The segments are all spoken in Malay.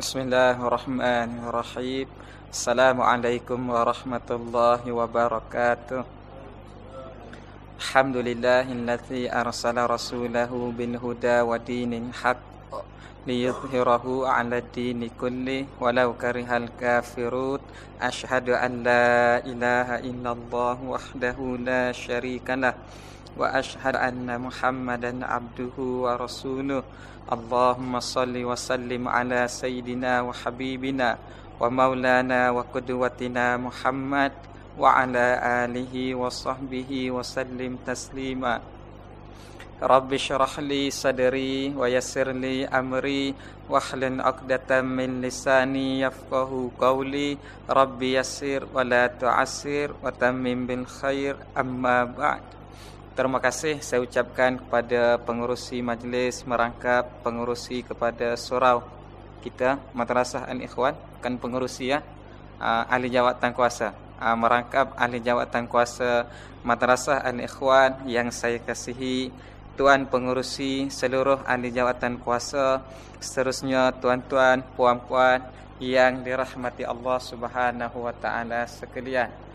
Bismillahirrahmanirrahim. Assalamualaikum warahmatullahi wabarakatuh. Alhamdulillahillazi arsala rasulahu bil huda wa dinil haq liyudhhirahu 'ala dini kulli walau karihal kafirun. Ashhadu an la ilaha illallah wahdahu la syarikalah wa ashhadu anna Muhammadan abduhu wa rasuluh. Allahumma salli wa sallim ala sayyidina wa habibina wa maulana wa qudwatina Muhammad wa ala alihi wa sahbihi wa sallim taslima Rabbi syrah li sadri wa yassir li amri wa hlun 'uqdatam min Terima kasih saya ucapkan kepada pengurusi majlis merangkap pengurusi kepada surau kita Madrasah Al-Ikhwan kan pengurusi ya. Uh, ahli jawatan kuasa. Uh, merangkap ahli jawatan kuasa Madrasah Al-Ikhwan yang saya kasihi tuan pengurusi seluruh ahli jawatan kuasa seterusnya tuan-tuan puan-puan yang dirahmati Allah Subhanahu wa taala sekalian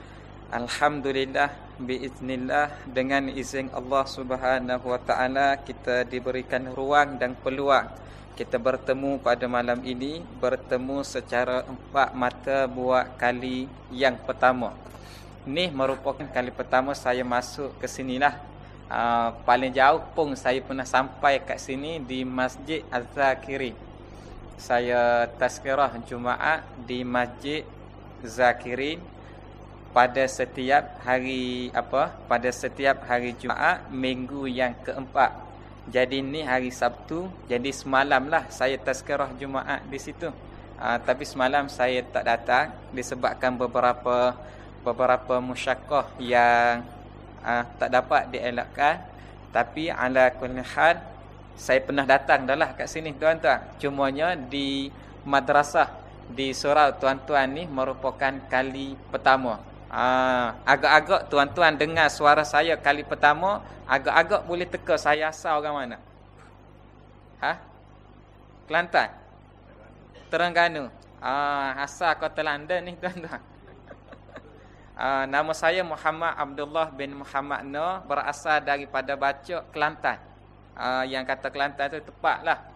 Alhamdulillah biiznillah dengan izin Allah Subhanahu wa taala kita diberikan ruang dan peluang kita bertemu pada malam ini bertemu secara empat mata buat kali yang pertama. Ini merupakan kali pertama saya masuk ke sinilah. Uh, paling jauh pun saya pernah sampai kat sini di Masjid Az-Zakiri. Saya tazkirah Jumaat di Masjid Zakirin pada setiap hari apa? Pada setiap hari Jumaat minggu yang keempat. Jadi ni hari Sabtu jadi semalamlah saya tazkirah Jumaat di situ. Uh, tapi semalam saya tak datang disebabkan beberapa beberapa musyakkah yang uh, tak dapat dielakkan. Tapi ala kulli hal saya pernah datang dahlah kat sini tuan-tuan. Cumanya di madrasah di surau tuan-tuan ni merupakan kali pertama Ah, agak-agak tuan-tuan dengar suara saya kali pertama, agak-agak boleh teka saya asal orang mana? Ha? Kelantan. Terengganu. Ah, asal kota London ni tuan-tuan. ah, nama saya Muhammad Abdullah bin Muhammad No berasal daripada baca Kelantan. Ah, yang kata Kelantan tu tepatlah.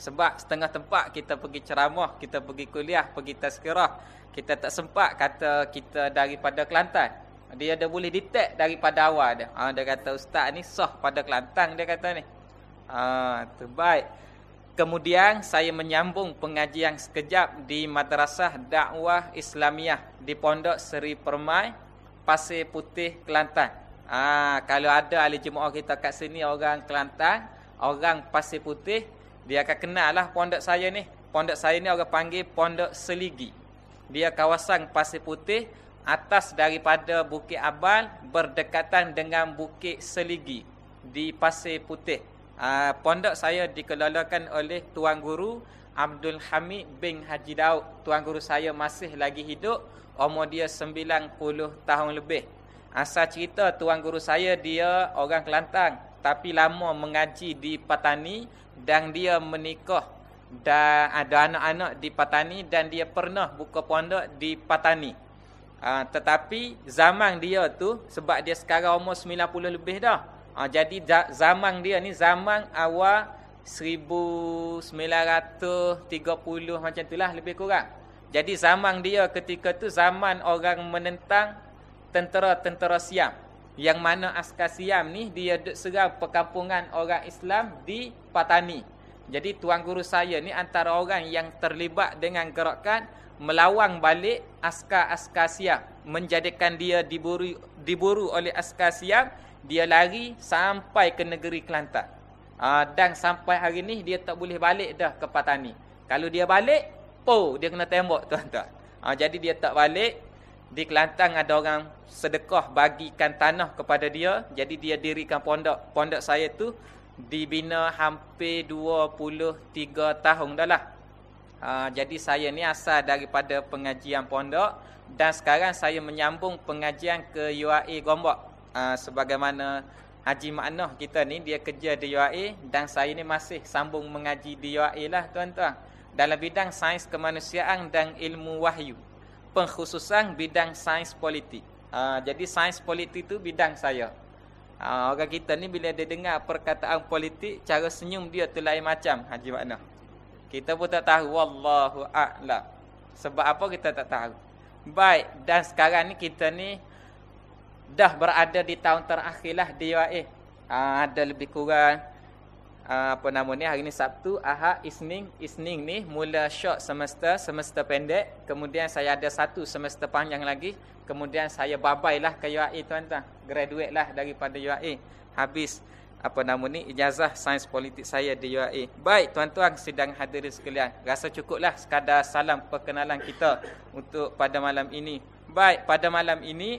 Sebab setengah tempat kita pergi ceramah, kita pergi kuliah, pergi tazkirah kita tak sempat kata kita daripada Kelantan. Dia ada boleh detect daripada awal dia. Ha, dia kata ustaz ni sah pada Kelantan dia kata ni. Ha, terbaik. Kemudian saya menyambung pengajian sekejap di Madrasah Dakwah Islamiah di Pondok Seri Permai, Pasir Putih, Kelantan. Ha, kalau ada ahli jemaah kita kat sini orang Kelantan, orang Pasir Putih, dia akan kenal lah pondok saya ni. Pondok saya ni orang panggil Pondok Seligi dia kawasan Pasir Putih atas daripada Bukit Abal berdekatan dengan Bukit Seligi di Pasir Putih. Uh, pondok saya dikelolakan oleh Tuan Guru Abdul Hamid bin Haji Daud. Tuan Guru saya masih lagi hidup, umur dia 90 tahun lebih. Asal cerita Tuan Guru saya dia orang Kelantan tapi lama mengaji di Patani dan dia menikah dan ada anak-anak di Patani dan dia pernah buka pondok di Patani. Uh, tetapi zaman dia tu sebab dia sekarang umur 90 lebih dah. Uh, jadi zaman dia ni zaman awal 1930 macam itulah lebih kurang. Jadi zaman dia ketika tu zaman orang menentang tentera-tentera Siam. Yang mana askar Siam ni dia serang perkampungan orang Islam di Patani. Jadi tuan guru saya ni antara orang yang terlibat dengan gerakan melawang balik askar-askar Siam. Menjadikan dia diburu, diburu oleh askar Siam. Dia lari sampai ke negeri Kelantan. Uh, dan sampai hari ni dia tak boleh balik dah ke Patani. Kalau dia balik, po dia kena tembak tuan-tuan. Uh, jadi dia tak balik. Di Kelantan ada orang sedekah bagikan tanah kepada dia. Jadi dia dirikan pondok. Pondok saya tu dibina hampir 23 tahun dah lah. Uh, jadi saya ni asal daripada pengajian pondok dan sekarang saya menyambung pengajian ke UAE Gombak. Uh, sebagaimana Haji Maknoh kita ni dia kerja di UAE dan saya ni masih sambung mengaji di UAE lah tuan-tuan. dalam bidang sains kemanusiaan dan ilmu wahyu. Pengkhususan bidang sains politik. Uh, jadi sains politik itu bidang saya. Uh, orang kita ni bila dia dengar perkataan politik, cara senyum dia tu lain macam. Haji makna. Kita pun tak tahu. Wallahu a'lam. Sebab apa kita tak tahu. Baik. Dan sekarang ni kita ni dah berada di tahun terakhir lah di UAE. Uh, ada lebih kurang uh, apa nama ni hari ni Sabtu, Ahad, Isnin, Isnin ni mula short semester, semester pendek. Kemudian saya ada satu semester panjang lagi. Kemudian saya babailah ke UAE tuan-tuan. Graduate lah daripada UAE. Habis apa nama ni ijazah sains politik saya di UAE. Baik tuan-tuan sidang hadirin sekalian. Rasa cukuplah sekadar salam perkenalan kita untuk pada malam ini. Baik pada malam ini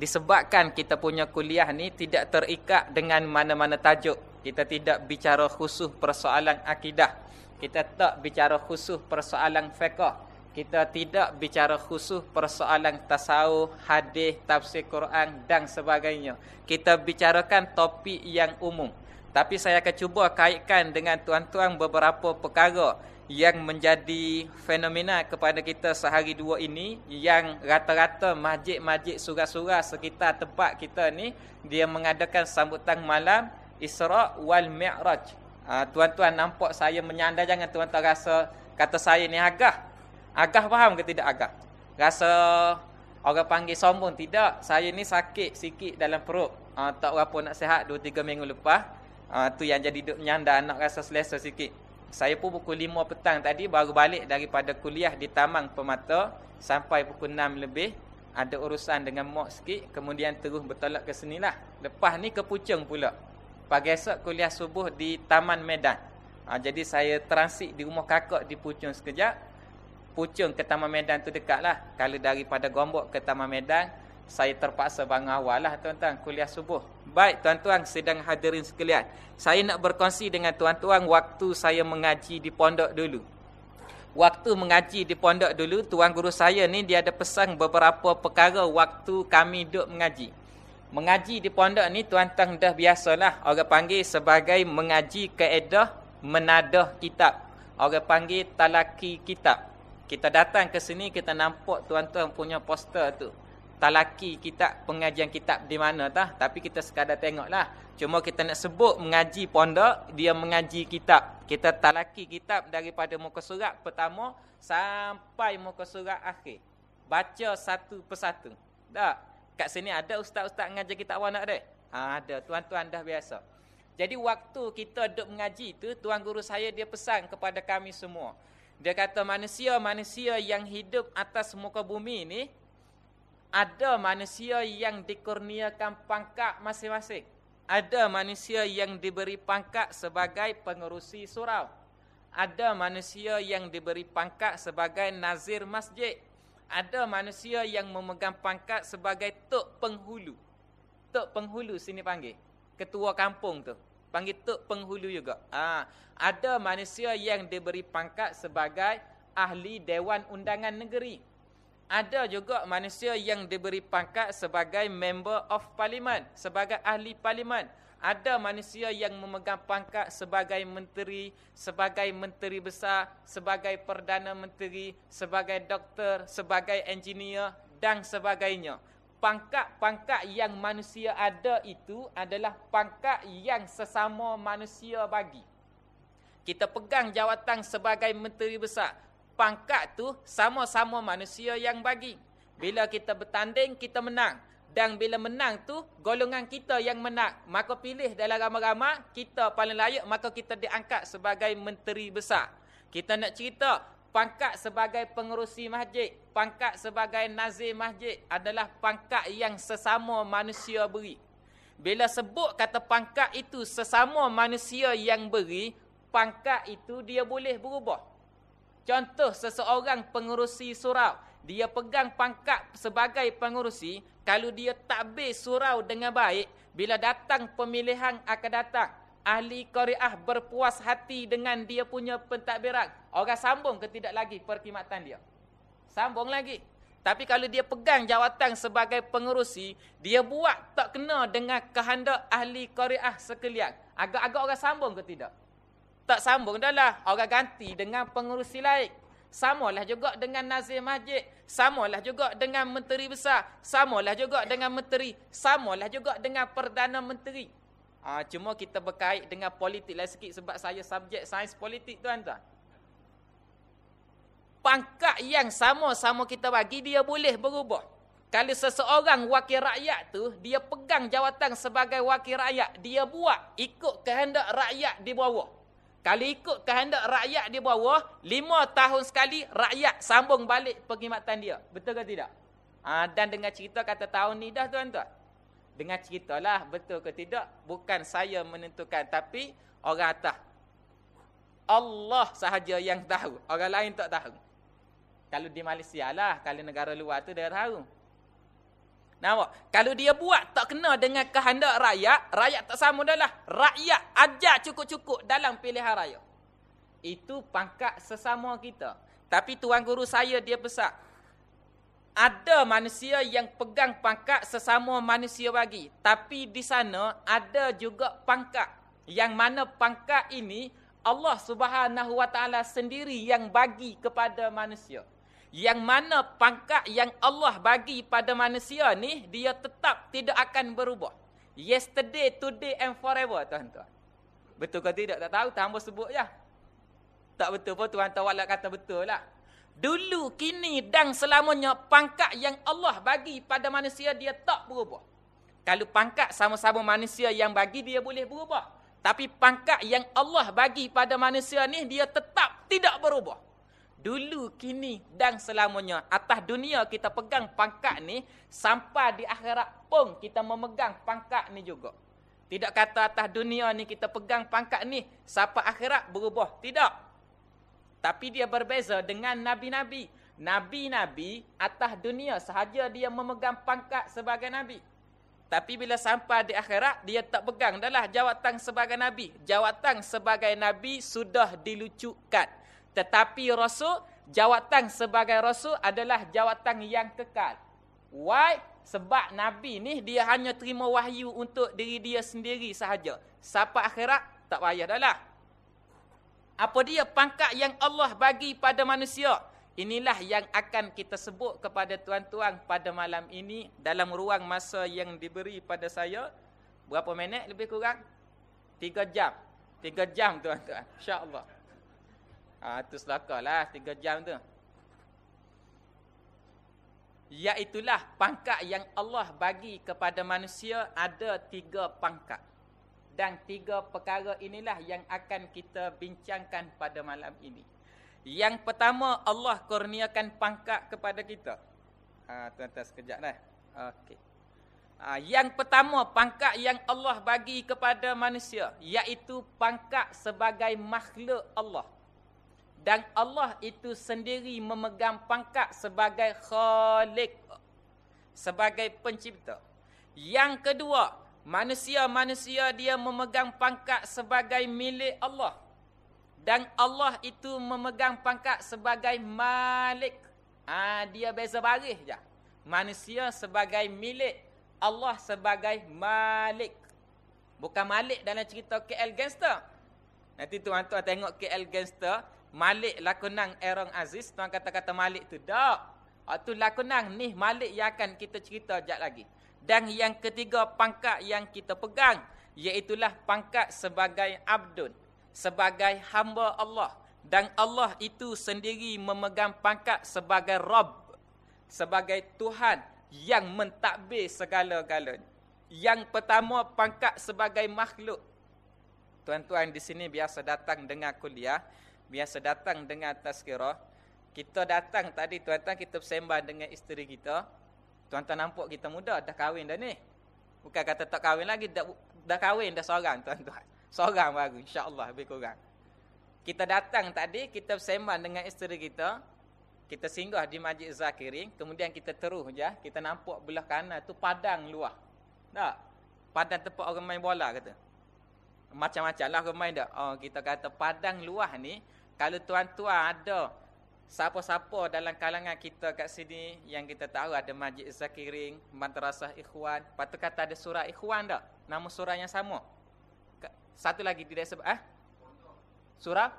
disebabkan kita punya kuliah ni tidak terikat dengan mana-mana tajuk kita tidak bicara khusus persoalan akidah. Kita tak bicara khusus persoalan fiqh. Kita tidak bicara khusus persoalan tasawuf, hadis, tafsir Quran dan sebagainya. Kita bicarakan topik yang umum. Tapi saya akan cuba kaitkan dengan tuan-tuan beberapa perkara yang menjadi fenomena kepada kita sehari dua ini yang rata-rata masjid-masjid surah-surah sekitar tempat kita ni dia mengadakan sambutan malam Isra wal Mi'raj. Ha, tuan-tuan nampak saya menyandar jangan tuan-tuan rasa kata saya ni agah. Agah faham ke tidak agah? Rasa orang panggil sombong tidak. Saya ni sakit sikit dalam perut. Ha, tak berapa nak sihat 2 3 minggu lepas. Ha, tu yang jadi duk menyandar nak rasa selesa sikit. Saya pun pukul 5 petang tadi baru balik daripada kuliah di Tamang Pemata sampai pukul 6 lebih ada urusan dengan mak sikit kemudian terus bertolak ke sinilah. Lepas ni ke Pucung pula. Pagi esok kuliah subuh di Taman Medan. Ha, jadi saya transit di rumah kakak di Pucung sekejap. Pucung ke Taman Medan tu dekat lah. Kalau daripada Gombok ke Taman Medan, saya terpaksa bangun awal lah tuan-tuan kuliah subuh. Baik tuan-tuan sedang hadirin sekalian. Saya nak berkongsi dengan tuan-tuan waktu saya mengaji di pondok dulu. Waktu mengaji di pondok dulu, tuan guru saya ni dia ada pesan beberapa perkara waktu kami duduk mengaji. Mengaji di pondok ni tuan-tuan dah biasalah orang panggil sebagai mengaji kaedah menadah kitab. Orang panggil talaki kitab. Kita datang ke sini kita nampak tuan-tuan punya poster tu. Talaki kitab pengajian kitab di mana tah tapi kita sekadar tengoklah. Cuma kita nak sebut mengaji pondok dia mengaji kitab. Kita talaki kitab daripada muka surat pertama sampai muka surat akhir. Baca satu persatu. Tak? Kat sini ada ustaz-ustaz mengajar kita awak nak ada? Ha, ada. Tuan-tuan dah biasa. Jadi waktu kita duduk mengaji tu, tuan guru saya dia pesan kepada kami semua. Dia kata manusia-manusia yang hidup atas muka bumi ni, ada manusia yang dikurniakan pangkat masing-masing. Ada manusia yang diberi pangkat sebagai pengurusi surau. Ada manusia yang diberi pangkat sebagai nazir masjid ada manusia yang memegang pangkat sebagai tok penghulu. Tok penghulu sini panggil. Ketua kampung tu. Panggil tok penghulu juga. Ha. Ada manusia yang diberi pangkat sebagai ahli Dewan Undangan Negeri. Ada juga manusia yang diberi pangkat sebagai member of parliament. Sebagai ahli parlimen ada manusia yang memegang pangkat sebagai menteri, sebagai menteri besar, sebagai perdana menteri, sebagai doktor, sebagai engineer dan sebagainya. Pangkat-pangkat yang manusia ada itu adalah pangkat yang sesama manusia bagi. Kita pegang jawatan sebagai menteri besar. Pangkat tu sama-sama manusia yang bagi. Bila kita bertanding, kita menang. Dan bila menang tu, golongan kita yang menang. Maka pilih dalam ramai-ramai, kita paling layak, maka kita diangkat sebagai menteri besar. Kita nak cerita, pangkat sebagai pengurusi masjid, pangkat sebagai nazir masjid adalah pangkat yang sesama manusia beri. Bila sebut kata pangkat itu sesama manusia yang beri, pangkat itu dia boleh berubah. Contoh seseorang pengurusi surau, dia pegang pangkat sebagai pengurusi, kalau dia takbir surau dengan baik, bila datang pemilihan akan datang, ahli Korea berpuas hati dengan dia punya pentadbiran, orang sambung ke tidak lagi perkhidmatan dia? Sambung lagi. Tapi kalau dia pegang jawatan sebagai pengurusi, dia buat tak kena dengan kehendak ahli Korea sekalian. Agak-agak orang sambung ke tidak? Tak sambung dah lah. Orang ganti dengan pengurusi lain. Samalah juga dengan nazir masjid. Samalah juga dengan menteri besar. Samalah juga dengan menteri. Samalah juga dengan perdana menteri. Ha, cuma kita berkait dengan politik lah sikit sebab saya subjek sains politik tuan-tuan. Pangkat yang sama-sama kita bagi dia boleh berubah. Kalau seseorang wakil rakyat tu, dia pegang jawatan sebagai wakil rakyat. Dia buat ikut kehendak rakyat di bawah. Kalau ikut kehendak rakyat di bawah, lima tahun sekali rakyat sambung balik perkhidmatan dia. Betul ke tidak? Ha, dan dengan cerita kata tahun ni dah tuan-tuan. Dengan ceritalah betul ke tidak, bukan saya menentukan. Tapi orang atas. Allah sahaja yang tahu. Orang lain tak tahu. Kalau di Malaysia lah, kalau negara luar tu dia tahu. Nampak? Kalau dia buat tak kena dengan kehendak rakyat, rakyat tak sama dah lah. Rakyat ajar cukup-cukup dalam pilihan raya. Itu pangkat sesama kita. Tapi tuan guru saya dia besar. Ada manusia yang pegang pangkat sesama manusia bagi. Tapi di sana ada juga pangkat. Yang mana pangkat ini Allah subhanahu wa ta'ala sendiri yang bagi kepada manusia yang mana pangkat yang Allah bagi pada manusia ni dia tetap tidak akan berubah. Yesterday, today and forever tuan-tuan. Betul ke tidak? Tak tahu, tambah sebut ya. Tak betul pun tuan-tuan kata betul lah. Dulu, kini dan selamanya pangkat yang Allah bagi pada manusia dia tak berubah. Kalau pangkat sama-sama manusia yang bagi dia boleh berubah. Tapi pangkat yang Allah bagi pada manusia ni dia tetap tidak berubah dulu, kini dan selamanya. Atas dunia kita pegang pangkat ni, sampai di akhirat pun kita memegang pangkat ni juga. Tidak kata atas dunia ni kita pegang pangkat ni, sampai akhirat berubah. Tidak. Tapi dia berbeza dengan Nabi-Nabi. Nabi-Nabi atas dunia sahaja dia memegang pangkat sebagai Nabi. Tapi bila sampai di akhirat, dia tak pegang adalah jawatan sebagai Nabi. Jawatan sebagai Nabi sudah dilucukkan. Tetapi Rasul, jawatan sebagai Rasul adalah jawatan yang kekal. Why? Sebab Nabi ni dia hanya terima wahyu untuk diri dia sendiri sahaja. Sampai akhirat, tak payah dah lah. Apa dia pangkat yang Allah bagi pada manusia? Inilah yang akan kita sebut kepada tuan-tuan pada malam ini dalam ruang masa yang diberi pada saya. Berapa minit lebih kurang? Tiga jam. Tiga jam tuan-tuan. InsyaAllah. Ha, itu lah tiga jam tu. Iaitulah pangkat yang Allah bagi kepada manusia ada tiga pangkat. Dan tiga perkara inilah yang akan kita bincangkan pada malam ini. Yang pertama Allah kurniakan pangkat kepada kita. Ha, tuan-tuan sekejap dah. Okey. Ha, yang pertama pangkat yang Allah bagi kepada manusia. Iaitu pangkat sebagai makhluk Allah dan Allah itu sendiri memegang pangkat sebagai khalik sebagai pencipta yang kedua manusia-manusia dia memegang pangkat sebagai milik Allah dan Allah itu memegang pangkat sebagai malik ha, dia beza baris je manusia sebagai milik Allah sebagai malik bukan malik dalam cerita KL Gangster nanti tuan-tuan tengok KL Gangster Malik lakonang Erong Aziz, tuan kata-kata Malik tu. Tak. Itu lakonang ni Malik yang akan kita cerita sekejap lagi. Dan yang ketiga pangkat yang kita pegang. Iaitulah pangkat sebagai abdun. Sebagai hamba Allah. Dan Allah itu sendiri memegang pangkat sebagai Rabb. Sebagai Tuhan yang mentadbir segala-galanya. Yang pertama pangkat sebagai makhluk. Tuan-tuan di sini biasa datang dengar kuliah biasa datang dengan tazkirah. Kita datang tadi tuan-tuan kita bersembah dengan isteri kita. Tuan-tuan nampak kita muda dah kahwin dah ni. Bukan kata tak kahwin lagi dah, dah kahwin dah seorang tuan-tuan. Seorang baru insya-Allah lebih kurang. Kita datang tadi kita bersembah dengan isteri kita. Kita singgah di Masjid Zakirin, kemudian kita terus je, kita nampak belah kanan tu padang luah. Tak? Padang tempat orang main bola kata. Macam-macam lah orang main dak. Oh, kita kata padang luah ni kalau tuan-tuan ada siapa-siapa dalam kalangan kita kat sini yang kita tahu ada Majid Zakirin, Madrasah Ikhwan, patut kata ada surah Ikhwan tak? Nama surah yang sama. Satu lagi tidak sebut ah? Surah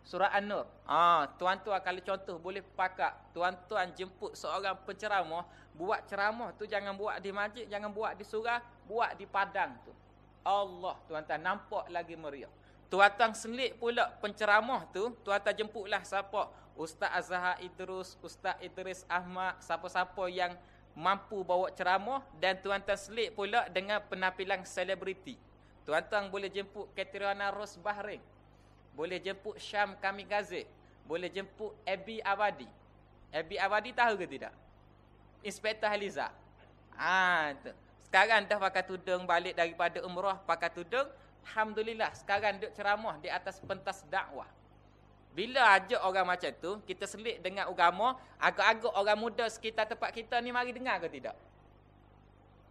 Surah An-Nur. Ah, tuan-tuan kalau contoh boleh pakai tuan-tuan jemput seorang penceramah, buat ceramah tu jangan buat di masjid, jangan buat di surah, buat di padang tu. Allah, tuan-tuan nampak lagi meriah. Tuan-tuan selit pula penceramah tu, tuan-tuan jemputlah siapa? Ustaz Azhar Idrus, Ustaz Idris Ahmad, siapa-siapa yang mampu bawa ceramah dan tuan-tuan selit pula dengan penampilan selebriti. Tuan-tuan boleh jemput Katriana Ros Bahrain. Boleh jemput Syam Kamikaze. Boleh jemput Abi Abadi. Abi Abadi tahu ke tidak? Inspektor Haliza. Ah, tu. Sekarang dah pakai tudung balik daripada umrah pakai tudung. Alhamdulillah sekarang duduk ceramah di atas pentas dakwah. Bila ajak orang macam tu, kita selit dengan agama, agak-agak orang muda sekitar tempat kita ni mari dengar ke tidak?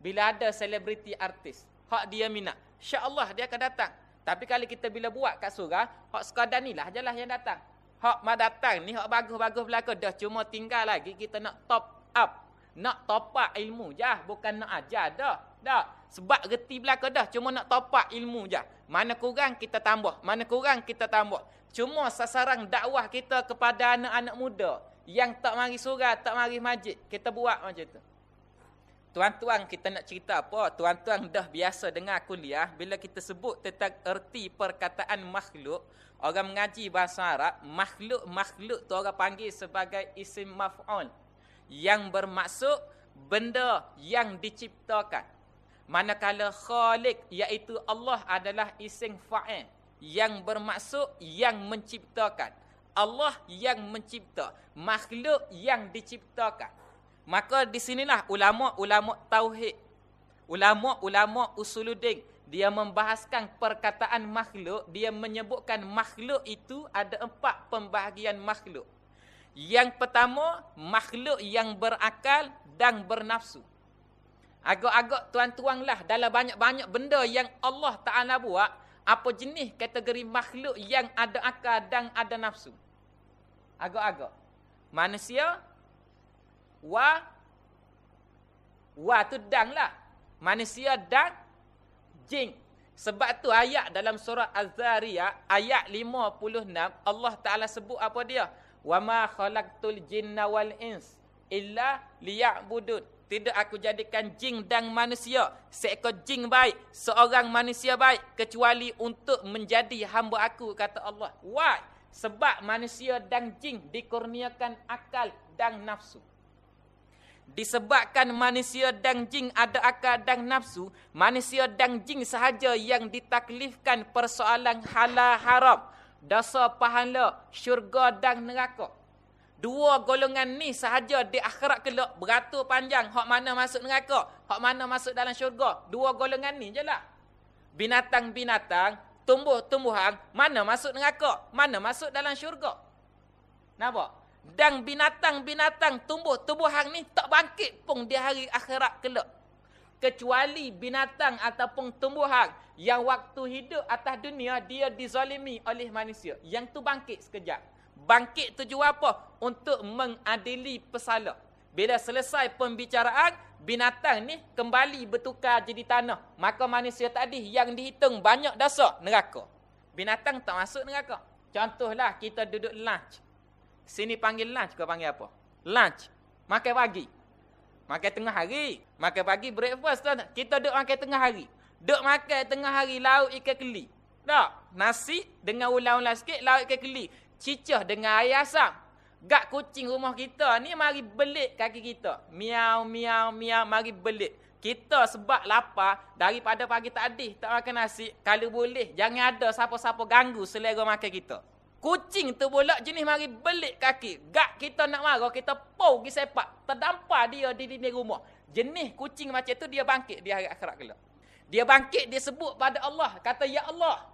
Bila ada selebriti artis, hak dia minat, insya-Allah dia akan datang. Tapi kalau kita bila buat kat surah, hak sekadar ni lah jelah yang datang. Hak ma datang ni hak bagus-bagus belaka dah cuma tinggal lagi kita nak top up. Nak top up ilmu je, bukan nak ajar dah. Dah. Sebab reti belaka dah cuma nak top up ilmu je. Mana kurang kita tambah, mana kurang kita tambah. Cuma sasaran dakwah kita kepada anak-anak muda yang tak mari surah, tak mari masjid, kita buat macam tu. Tuan-tuan kita nak cerita apa? Tuan-tuan dah biasa dengar kuliah bila kita sebut tentang erti perkataan makhluk, orang mengaji bahasa Arab, makhluk-makhluk tu orang panggil sebagai isim maf'ul yang bermaksud benda yang diciptakan. Manakala Khalik iaitu Allah adalah isim fa'il yang bermaksud yang menciptakan. Allah yang mencipta, makhluk yang diciptakan. Maka di sinilah ulama-ulama tauhid, ulama-ulama usuluddin dia membahaskan perkataan makhluk, dia menyebutkan makhluk itu ada empat pembahagian makhluk. Yang pertama, makhluk yang berakal dan bernafsu. Agak-agak tuan-tuanlah dalam banyak-banyak benda yang Allah Ta'ala buat. Apa jenis kategori makhluk yang ada akal dan ada nafsu. Agak-agak. Manusia. Wa. Wa tu danglah. Manusia dan jing. Sebab tu ayat dalam surah Az-Zariyah ayat 56 Allah Taala sebut apa dia? Wa ma khalaqtul jinna wal ins illa liya'budun. Tidak aku jadikan jin dan manusia seekor jin baik, seorang manusia baik kecuali untuk menjadi hamba aku kata Allah. Why? Sebab manusia dan jin dikurniakan akal dan nafsu. Disebabkan manusia dan jin ada akal dan nafsu, manusia dan jin sahaja yang ditaklifkan persoalan halal haram dosa pahala, syurga dan neraka. Dua golongan ni sahaja di akhirat kelak beratur panjang hak mana masuk neraka, hak mana masuk dalam syurga. Dua golongan ni je lah. Binatang-binatang, tumbuh-tumbuhan, mana masuk neraka, mana masuk dalam syurga. Nampak? Dan binatang-binatang tumbuh-tumbuhan ni tak bangkit pun di hari akhirat kelak kecuali binatang ataupun tumbuhan yang waktu hidup atas dunia dia dizalimi oleh manusia. Yang tu bangkit sekejap. Bangkit tujuan apa? Untuk mengadili pesala. Bila selesai pembicaraan, binatang ni kembali bertukar jadi tanah. Maka manusia tadi yang dihitung banyak dosa, neraka. Binatang tak masuk neraka. Contohlah kita duduk lunch. Sini panggil lunch, kau panggil apa? Lunch. Makan pagi. Makan tengah hari. Makan pagi breakfast tu. Kita duduk makan tengah hari. Duduk makan tengah hari lauk ikan keli. Tak? Nasi dengan ulang-ulang sikit lauk ikan keli. Cicah dengan air asam. Gak kucing rumah kita ni mari belit kaki kita. Miau, miau, miau. Mari belit. Kita sebab lapar daripada pagi tadi tak makan nasi. Kalau boleh jangan ada siapa-siapa ganggu selera makan kita. Kucing tu pula jenis mari belik kaki. Gak kita nak marah, kita pau pergi sepak. Terdampar dia di dinding rumah. Jenis kucing macam tu dia bangkit di hari akhirat kelak. Dia bangkit, dia sebut pada Allah. Kata, Ya Allah,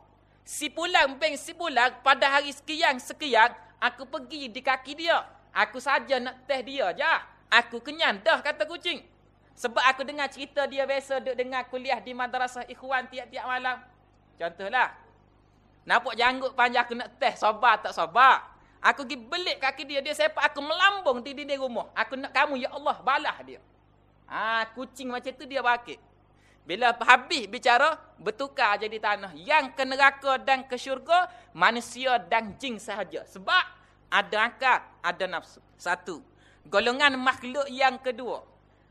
si pulang beng si pulang pada hari sekian-sekian, aku pergi di kaki dia. Aku saja nak teh dia je. Aku kenyang dah, kata kucing. Sebab aku dengar cerita dia biasa duduk dengar kuliah di madrasah ikhwan tiap-tiap malam. Contohlah, Nampak janggut panjang aku nak test. Sabar tak sabar. Aku pergi belik kaki dia. Dia sepak aku melambung di dinding rumah. Aku nak kamu, Ya Allah, balah dia. Ha, kucing macam tu dia bakit. Bila habis bicara, bertukar jadi tanah. Yang ke neraka dan ke syurga, manusia dan jin sahaja. Sebab ada akal, ada nafsu. Satu. Golongan makhluk yang kedua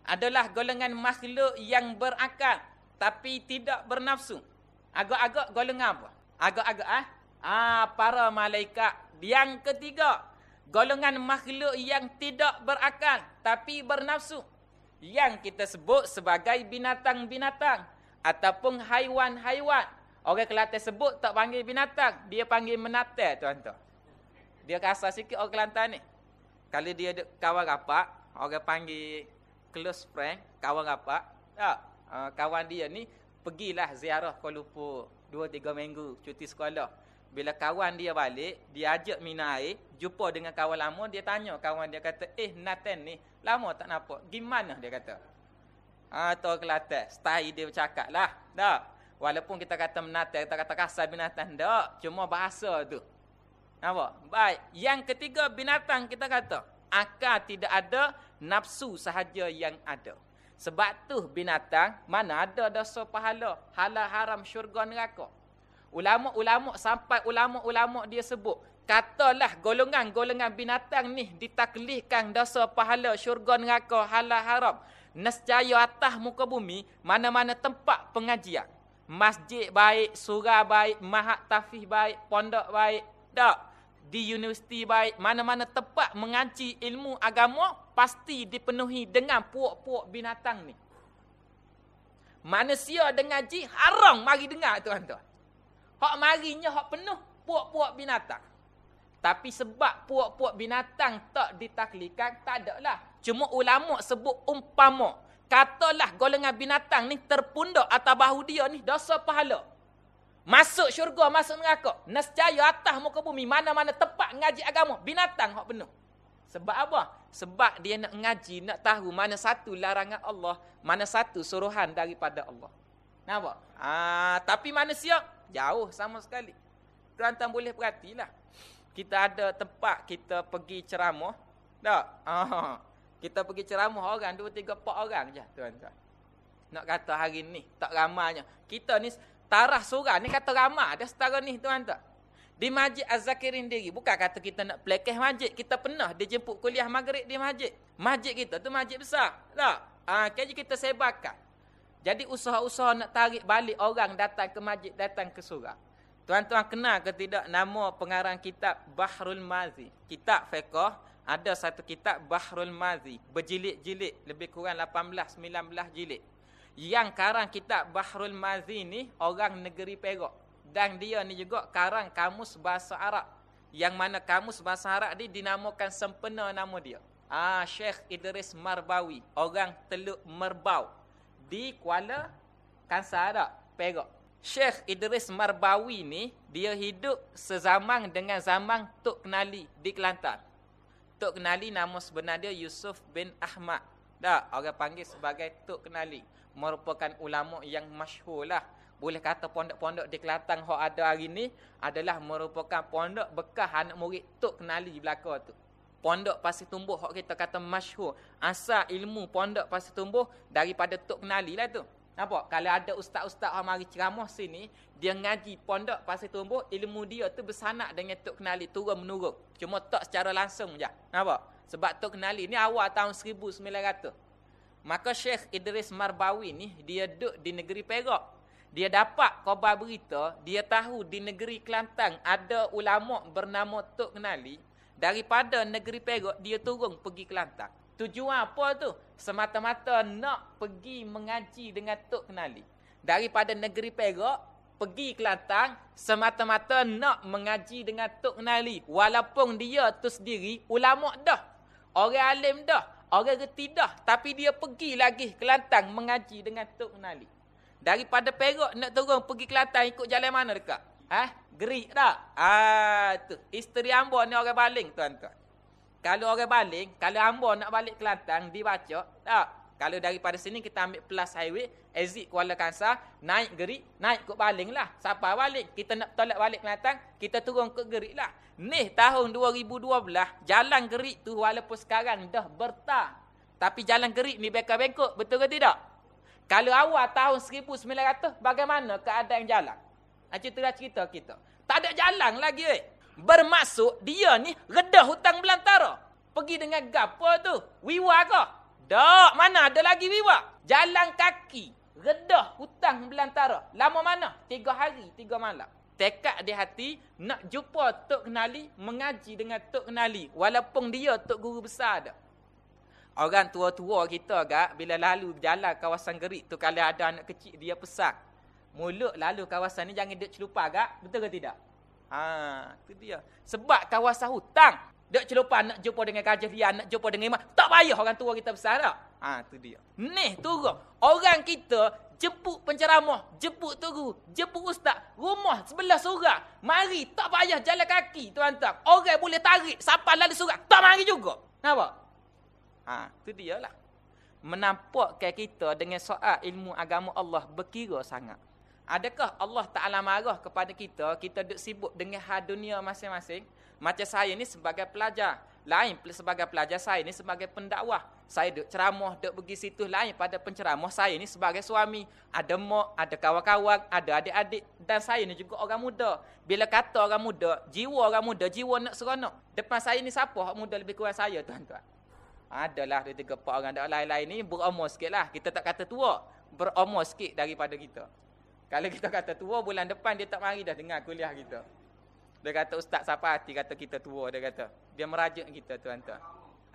adalah golongan makhluk yang berakal tapi tidak bernafsu. Agak-agak golongan apa? Agak-agak ah, ah para malaikat. Yang ketiga, golongan makhluk yang tidak berakal tapi bernafsu yang kita sebut sebagai binatang-binatang ataupun haiwan-haiwan. Orang Kelantan sebut tak panggil binatang, dia panggil menatai tuan-tuan. Dia kasar sikit orang Kelantan ni. Kalau dia ada kawan rapat, orang panggil close friend, kawan rapat. Tak, uh, kawan dia ni pergilah ziarah Kuala Lumpur 2 3 minggu cuti sekolah. Bila kawan dia balik, dia ajak minum air, jumpa dengan kawan lama, dia tanya kawan dia kata, "Eh, Nathan ni, lama tak nampak. Gimana?" dia kata. Ah, tu Kelantan. Style dia bercakap lah. Tak. Walaupun kita kata menatang, kita kata kasar binatang. Tak. Cuma bahasa tu. Nampak? Baik. Yang ketiga binatang kita kata. Akal tidak ada, nafsu sahaja yang ada. Sebab tu binatang, mana ada dosa pahala. Halal haram syurga neraka. Ulama-ulama sampai ulama-ulama dia sebut, katalah golongan-golongan binatang ni ditaklihkan dosa pahala syurga neraka halal haram. Nescaya atas muka bumi mana-mana tempat pengajian. Masjid baik, surah baik, mahat tafih baik, pondok baik. Tak. Di universiti baik, mana-mana tempat mengaji ilmu agama pasti dipenuhi dengan puak-puak binatang ni. Manusia dengar ji haram mari dengar tuan-tuan. Hak marinya hak penuh puak-puak binatang. Tapi sebab puak-puak binatang tak ditaklikan, tak ada lah. Cuma ulama sebut umpama. Katalah golongan binatang ni terpundak atas bahu dia ni dosa pahala. Masuk syurga, masuk neraka. Nescaya atas muka bumi, mana-mana tempat ngaji agama. Binatang hak penuh. Sebab apa? Sebab dia nak ngaji, nak tahu mana satu larangan Allah, mana satu suruhan daripada Allah. Nampak? Ah, tapi manusia, Jauh sama sekali. Tuan-tuan boleh perhatilah. Kita ada tempat kita pergi ceramah. Tak? Ah, kita pergi ceramah orang, dua, tiga, empat orang je. Tuan-tuan. Nak kata hari ni, tak ramainya. Kita ni, tarah surah ni kata ramai. Ada setara ni, tuan-tuan. Di Masjid Az-Zakirin diri. Bukan kata kita nak pelekeh masjid. Kita pernah dijemput kuliah maghrib di masjid. Masjid kita tu masjid besar. Tak? Ah, kerja kita sebarkan. Jadi usaha-usaha nak tarik balik orang datang ke masjid, datang ke surah. Tuan-tuan kenal ke tidak nama pengarang kitab Bahrul Mazi? Kitab fiqh ada satu kitab Bahrul Mazi, berjilid-jilid, lebih kurang 18 19 jilid. Yang karang kitab Bahrul Mazi ni orang negeri Perak dan dia ni juga karang kamus bahasa Arab. Yang mana kamus bahasa Arab ni dinamakan sempena nama dia. Ah Syekh Idris Marbawi, orang Teluk Merbau di Kuala Kansar Perak. Syekh Idris Marbawi ni dia hidup sezaman dengan zaman Tok Kenali di Kelantan. Tok Kenali nama sebenar dia Yusuf bin Ahmad. Dah orang panggil sebagai Tok Kenali. Merupakan ulama yang masyhur lah. Boleh kata pondok-pondok di Kelantan yang ada hari ni adalah merupakan pondok bekas anak murid Tok Kenali belakang tu pondok pasir tumbuh hok kita kata masyhur. Asal ilmu pondok pasir tumbuh daripada tok kenali lah tu. Nampak? Kalau ada ustaz-ustaz yang mari ceramah sini dia ngaji pondok pasir tumbuh ilmu dia tu bersanak dengan tok kenali turun menurun. Cuma tak secara langsung je. Nampak? Sebab tok kenali ni awal tahun 1900 maka Syekh Idris Marbawi ni dia duduk di negeri Perak. Dia dapat khabar berita dia tahu di negeri Kelantan ada ulama bernama Tok Kenali daripada negeri Perak dia turun pergi Kelantan. Tujuan apa tu? Semata-mata nak pergi mengaji dengan Tok Kenali. Daripada negeri Perak pergi Kelantan semata-mata nak mengaji dengan Tok Kenali. Walaupun dia tu sendiri ulama dah. Orang alim dah. Orang reti dah. Tapi dia pergi lagi Kelantan mengaji dengan Tok Kenali. Daripada Perak nak turun pergi Kelantan ikut jalan mana dekat? Ha? Gerik tak? Ah, tu. Isteri hamba ni orang baling, tuan-tuan. Kalau orang baling, kalau hamba nak balik Kelantan, dibaca, tak? Kalau daripada sini kita ambil plus highway, exit Kuala Kansar, naik gerik, naik ke baling lah. Siapa balik? Kita nak tolak balik Kelantan, kita turun ke gerik lah. Ni tahun 2012, jalan gerik tu walaupun sekarang dah bertah. Tapi jalan gerik ni bengkok-bengkok, betul ke tidak? Kalau awal tahun 1900, bagaimana keadaan jalan? Ha, cerita cerita kita. Tak ada jalan lagi. Eh. Bermaksud dia ni redah hutang belantara. Pergi dengan gapo tu? Wiwa ke? Tak, mana ada lagi wiwa? Jalan kaki. Redah hutang belantara. Lama mana? Tiga hari, tiga malam. Tekad di hati nak jumpa Tok Kenali, mengaji dengan Tok Kenali. Walaupun dia Tok Guru besar dah. Orang tua-tua kita agak bila lalu jalan kawasan gerik tu kalau ada anak kecil dia pesan. Mulut lalu kawasan ni jangan duk celupa agak. Betul ke tidak? Ha, tu dia. Sebab kawasan hutang. Duk celupa nak jumpa dengan kajah dia, nak jumpa dengan imam. Tak payah orang tua kita besar tak? Ha, tu dia. Nih turun. Orang kita jemput penceramah, jemput guru, jemput ustaz. Rumah sebelah surah. Mari, tak payah jalan kaki tuan-tuan. Orang boleh tarik sampai lalu surah. Tak mari juga. Nampak? Ha, tu dia lah. Menampakkan kita dengan soal ilmu agama Allah berkira sangat. Adakah Allah Ta'ala marah kepada kita, kita duduk sibuk dengan hal dunia masing-masing? Macam saya ni sebagai pelajar. Lain sebagai pelajar, saya ni sebagai pendakwah. Saya duduk ceramah, duduk pergi situ lain pada penceramah. Saya ni sebagai suami. Ada mak, ada kawan-kawan, ada adik-adik. Dan saya ni juga orang muda. Bila kata orang muda, jiwa orang muda, jiwa nak seronok. Depan saya ni siapa orang muda lebih kurang saya, tuan-tuan? Adalah dua tiga orang lain-lain ni berumur sikitlah. Kita tak kata tua, berumur sikit daripada kita. Kalau kita kata tua bulan depan dia tak mari dah dengar kuliah kita. Dia kata ustaz siapa hati kata kita tua dia kata. Dia merajuk kita tuan-tuan.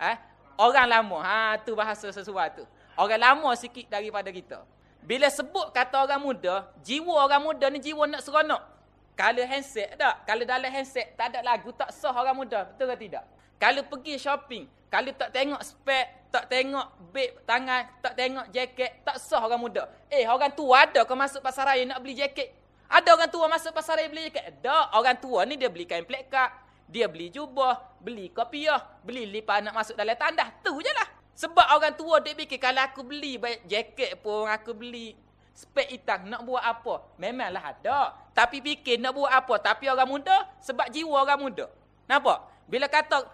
Eh? Orang lama. Ha tu bahasa sesuatu. Orang lama sikit daripada kita. Bila sebut kata orang muda, jiwa orang muda ni jiwa nak seronok. Kalau handset tak? Kalau dalam handset tak ada lagu tak sah orang muda. Betul ke tidak? Kalau pergi shopping, kalau tak tengok spek, tak tengok beg tangan, tak tengok jaket, tak sah orang muda. Eh, orang tua ada kau masuk pasar raya nak beli jaket? Ada orang tua masuk pasar raya beli jaket? Ada. Orang tua ni dia beli kain plekat, dia beli jubah, beli kopiah, beli lipat nak masuk dalam tandah. Tu je lah. Sebab orang tua dia fikir kalau aku beli jaket pun, aku beli spek hitam, nak buat apa? Memanglah ada. Tapi fikir nak buat apa? Tapi orang muda, sebab jiwa orang muda. Nampak? Bila kata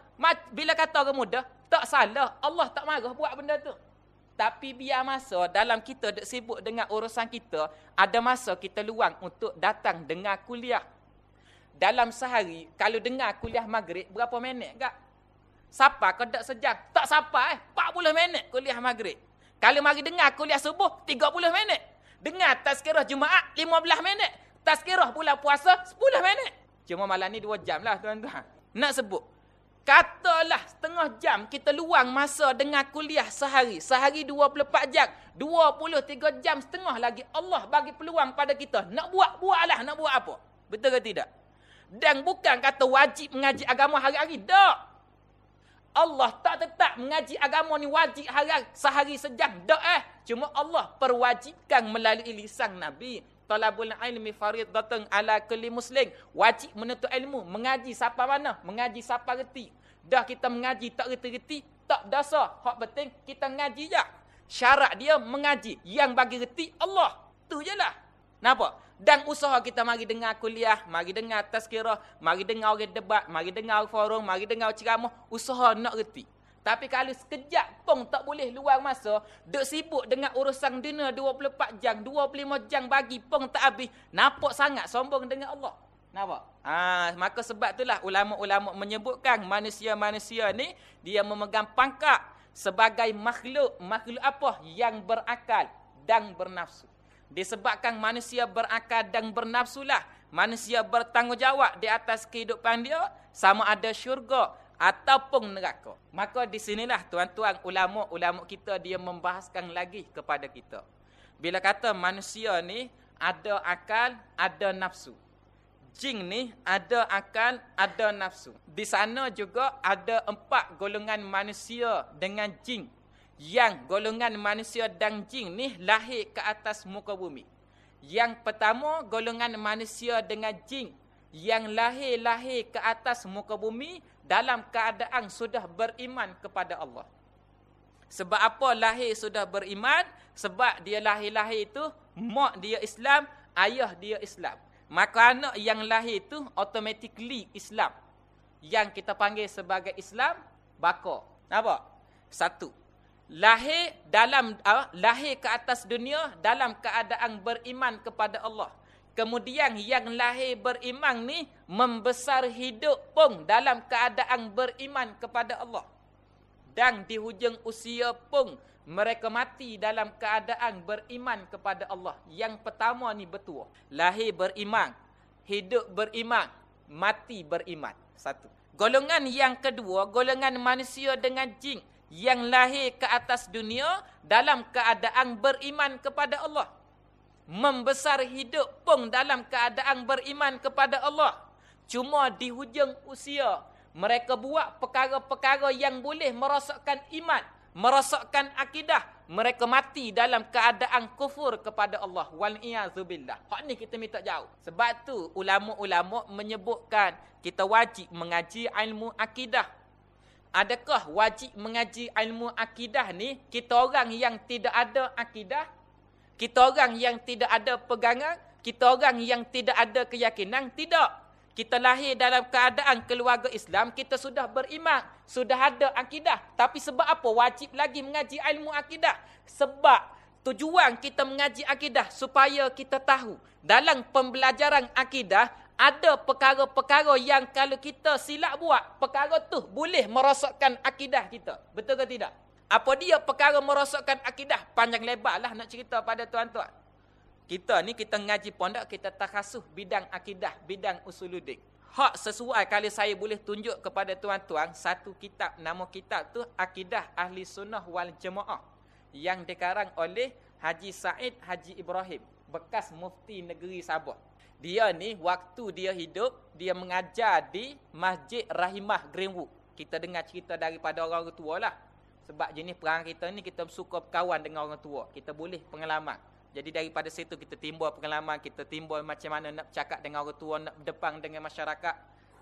bila kata orang muda, tak salah. Allah tak marah buat benda tu. Tapi biar masa dalam kita sibuk dengan urusan kita, ada masa kita luang untuk datang dengar kuliah. Dalam sehari, kalau dengar kuliah maghrib, berapa minit tak? Siapa kau tak sejam? Tak siapa eh. 40 minit kuliah maghrib. Kalau mari dengar kuliah subuh, 30 minit. Dengar tazkirah Jumaat, 15 minit. Tazkirah bulan puasa, 10 minit. Cuma malam ni 2 jam lah tuan-tuan. Nak sebut. Katalah setengah jam kita luang masa dengan kuliah sehari. Sehari 24 jam. 23 jam setengah lagi Allah bagi peluang pada kita. Nak buat, buatlah. Nak buat apa? Betul ke tidak? Dan bukan kata wajib mengaji agama hari-hari. Tak. Allah tak tetap mengaji agama ni wajib hari sehari sejam. Tak eh. Cuma Allah perwajibkan melalui lisan Nabi talabul ilmi faridatun ala kulli muslim. Wajib menuntut ilmu mengaji siapa mana? Mengaji siapa reti? Dah kita mengaji tak reti-reti tak dasar. Hak penting kita ngaji je syarat dia mengaji. Yang bagi reti Allah. Tu jelah nampak? Dan usaha kita mari dengar kuliah mari dengar tazkirah mari dengar orang debat mari dengar forum mari dengar ceramah. Usaha nak reti tapi kalau sekejap pun tak boleh luar masa, duk sibuk dengan urusan dunia 24 jam, 25 jam bagi pun tak habis, nampak sangat sombong dengan Allah. Nampak? Ha, maka sebab itulah ulama-ulama menyebutkan manusia-manusia ni dia memegang pangkat sebagai makhluk, makhluk apa? Yang berakal dan bernafsu. Disebabkan manusia berakal dan bernafsulah, manusia bertanggungjawab di atas kehidupan dia sama ada syurga ataupun neraka. Maka di sinilah tuan-tuan ulama-ulama kita dia membahaskan lagi kepada kita. Bila kata manusia ni ada akal, ada nafsu. Jin ni ada akal, ada nafsu. Di sana juga ada empat golongan manusia dengan jin. Yang golongan manusia dan jin ni lahir ke atas muka bumi. Yang pertama golongan manusia dengan jin yang lahir-lahir ke atas muka bumi dalam keadaan sudah beriman kepada Allah. Sebab apa lahir sudah beriman? Sebab dia lahir-lahir itu, mak dia Islam, ayah dia Islam. Maka anak yang lahir itu automatically Islam. Yang kita panggil sebagai Islam, baka. Nampak? Satu. lahir dalam uh, lahir ke atas dunia dalam keadaan beriman kepada Allah. Kemudian yang lahir beriman ni membesar hidup pun dalam keadaan beriman kepada Allah. Dan di hujung usia pun mereka mati dalam keadaan beriman kepada Allah. Yang pertama ni betul. Lahir beriman, hidup beriman, mati beriman. Satu. Golongan yang kedua, golongan manusia dengan jin yang lahir ke atas dunia dalam keadaan beriman kepada Allah. Membesar hidup pun dalam keadaan beriman kepada Allah. Cuma di hujung usia, mereka buat perkara-perkara yang boleh merosakkan iman merosakkan akidah. Mereka mati dalam keadaan kufur kepada Allah. Wal iazubillah hak ni kita minta jauh. Sebab tu ulama-ulama menyebutkan kita wajib mengaji ilmu akidah. Adakah wajib mengaji ilmu akidah ni? Kita orang yang tidak ada akidah kita orang yang tidak ada pegangan kita orang yang tidak ada keyakinan tidak kita lahir dalam keadaan keluarga Islam, kita sudah beriman, sudah ada akidah. Tapi sebab apa wajib lagi mengaji ilmu akidah? Sebab tujuan kita mengaji akidah supaya kita tahu dalam pembelajaran akidah ada perkara-perkara yang kalau kita silap buat, perkara tu boleh merosakkan akidah kita. Betul ke tidak? Apa dia perkara merosakkan akidah? Panjang lebar lah nak cerita pada tuan-tuan. Kita ni kita ngaji pondok, kita takhasuh bidang akidah, bidang usuluddin. Hak sesuai kalau saya boleh tunjuk kepada tuan-tuan, satu kitab, nama kitab tu Akidah Ahli Sunnah Wal Jemaah. Yang dikarang oleh Haji Said Haji Ibrahim, bekas mufti negeri Sabah. Dia ni, waktu dia hidup, dia mengajar di Masjid Rahimah Greenwood. Kita dengar cerita daripada orang tua lah. Sebab jenis perang kita ni, kita suka berkawan dengan orang tua. Kita boleh pengalaman. Jadi daripada situ kita timbul pengalaman, kita timbul macam mana nak cakap dengan orang tua, nak berdepan dengan masyarakat.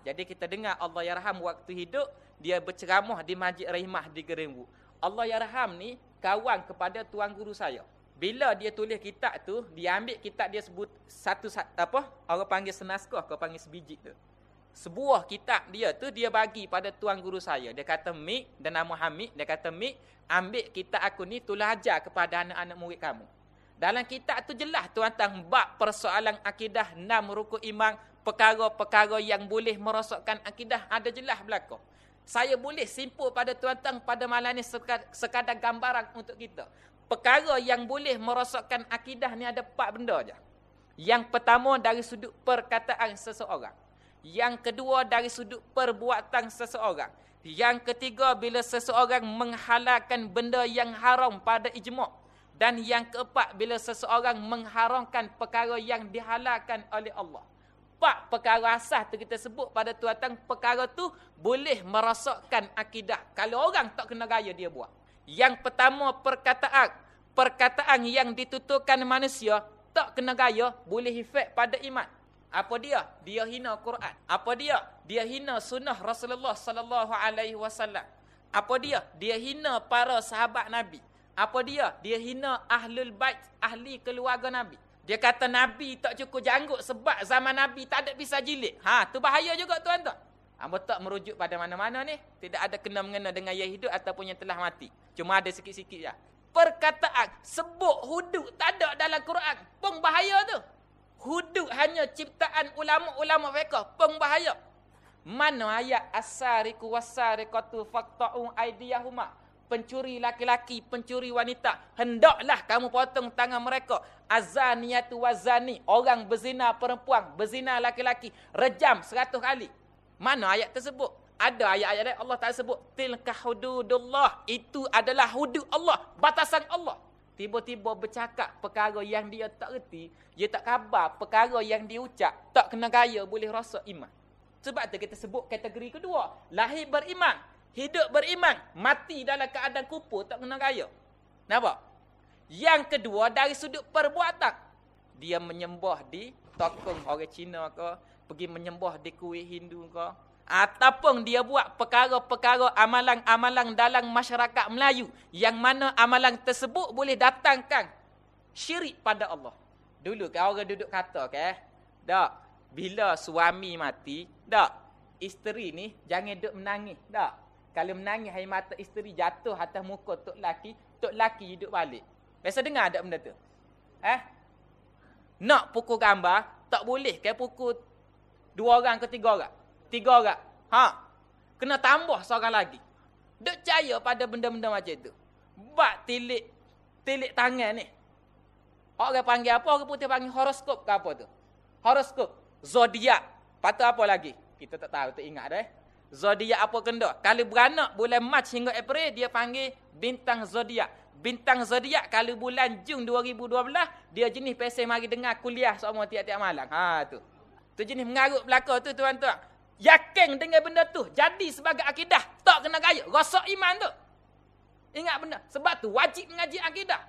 Jadi kita dengar Allah Yarham waktu hidup, dia berceramah di Masjid Rahimah di Gerimbu. Allah Yarham ni kawan kepada tuan guru saya. Bila dia tulis kitab tu, dia ambil kitab dia sebut satu apa? Orang panggil senaskah, kau panggil sebiji tu. Sebuah kitab dia tu dia bagi pada tuan guru saya. Dia kata, "Mik dan nama Hamid, dia kata, "Mik, ambil kitab aku ni tulah ajar kepada anak-anak murid kamu." Dalam kitab tu jelas tuan-tuan bab persoalan akidah enam rukun iman, perkara-perkara yang boleh merosakkan akidah ada jelas belaka. Saya boleh simpul pada tuan-tuan pada malam ni sekadar gambaran untuk kita. Perkara yang boleh merosakkan akidah ni ada empat benda aja. Yang pertama dari sudut perkataan seseorang. Yang kedua dari sudut perbuatan seseorang. Yang ketiga bila seseorang menghalalkan benda yang haram pada ijma' Dan yang keempat, bila seseorang mengharamkan perkara yang dihalalkan oleh Allah. Empat perkara asas tu kita sebut pada tuan-tuan, perkara tu boleh merosakkan akidah. Kalau orang tak kena gaya dia buat. Yang pertama, perkataan. Perkataan yang dituturkan manusia, tak kena gaya, boleh efek pada iman. Apa dia? Dia hina Quran. Apa dia? Dia hina sunnah Rasulullah sallallahu alaihi wasallam. Apa dia? Dia hina para sahabat Nabi. Apa dia? Dia hina ahlul bait, ahli keluarga Nabi. Dia kata Nabi tak cukup janggut sebab zaman Nabi tak ada pisah jilid. Ha, tu bahaya juga tuan-tuan. Amba tak merujuk pada mana-mana ni. Tidak ada kena mengena dengan yang hidup ataupun yang telah mati. Cuma ada sikit-sikit ya. Perkataan sebut hudud tak ada dalam Quran. Pun bahaya tu. Hudud hanya ciptaan ulama-ulama fiqh. Pun bahaya. Mana ayat asariku wasariqatu faqta'u aydiyahuma pencuri laki-laki, pencuri wanita, hendaklah kamu potong tangan mereka. Azaniyatu wazani, orang berzina perempuan, berzina laki-laki, rejam seratus kali. Mana ayat tersebut? Ada ayat-ayat Allah tak sebut. Tilka hududullah. Itu adalah hudud Allah. Batasan Allah. Tiba-tiba bercakap perkara yang dia tak reti. Dia tak khabar perkara yang dia ucap. Tak kena gaya boleh rasa iman. Sebab tu kita sebut kategori kedua. Lahir beriman hidup beriman, mati dalam keadaan kupu tak kena gaya. Nampak? Yang kedua dari sudut perbuatan, dia menyembah di tokong orang Cina ke, pergi menyembah di kuih Hindu ke, ataupun dia buat perkara-perkara amalan-amalan dalam masyarakat Melayu yang mana amalan tersebut boleh datangkan syirik pada Allah. Dulu kan orang duduk kata ke, eh? tak, bila suami mati, tak, isteri ni jangan duduk menangis, tak. Kalau menangis air mata isteri jatuh atas muka tok laki, tok laki hidup balik. Biasa dengar ada benda tu? Eh? Nak pukul gambar, tak boleh ke pukul dua orang ke tiga orang? Tiga orang. Ha? Kena tambah seorang lagi. Duk percaya pada benda-benda macam tu. Bak tilik, tilik tangan ni. Orang panggil apa? Orang putih panggil horoskop ke apa tu? Horoskop. Zodiak. Patut apa lagi? Kita tak tahu, tak ingat dah eh. Zodiak apa kena? Kalau beranak bulan Mac hingga April, dia panggil bintang zodiak. Bintang zodiak kalau bulan Jun 2012, dia jenis pesen mari dengar kuliah semua tiap-tiap malam. Ha tu. Tu jenis mengarut belaka tu tuan-tuan. Yakin dengan benda tu. Jadi sebagai akidah. Tak kena gaya. Rosak iman tu. Ingat benda. Sebab tu wajib mengaji akidah.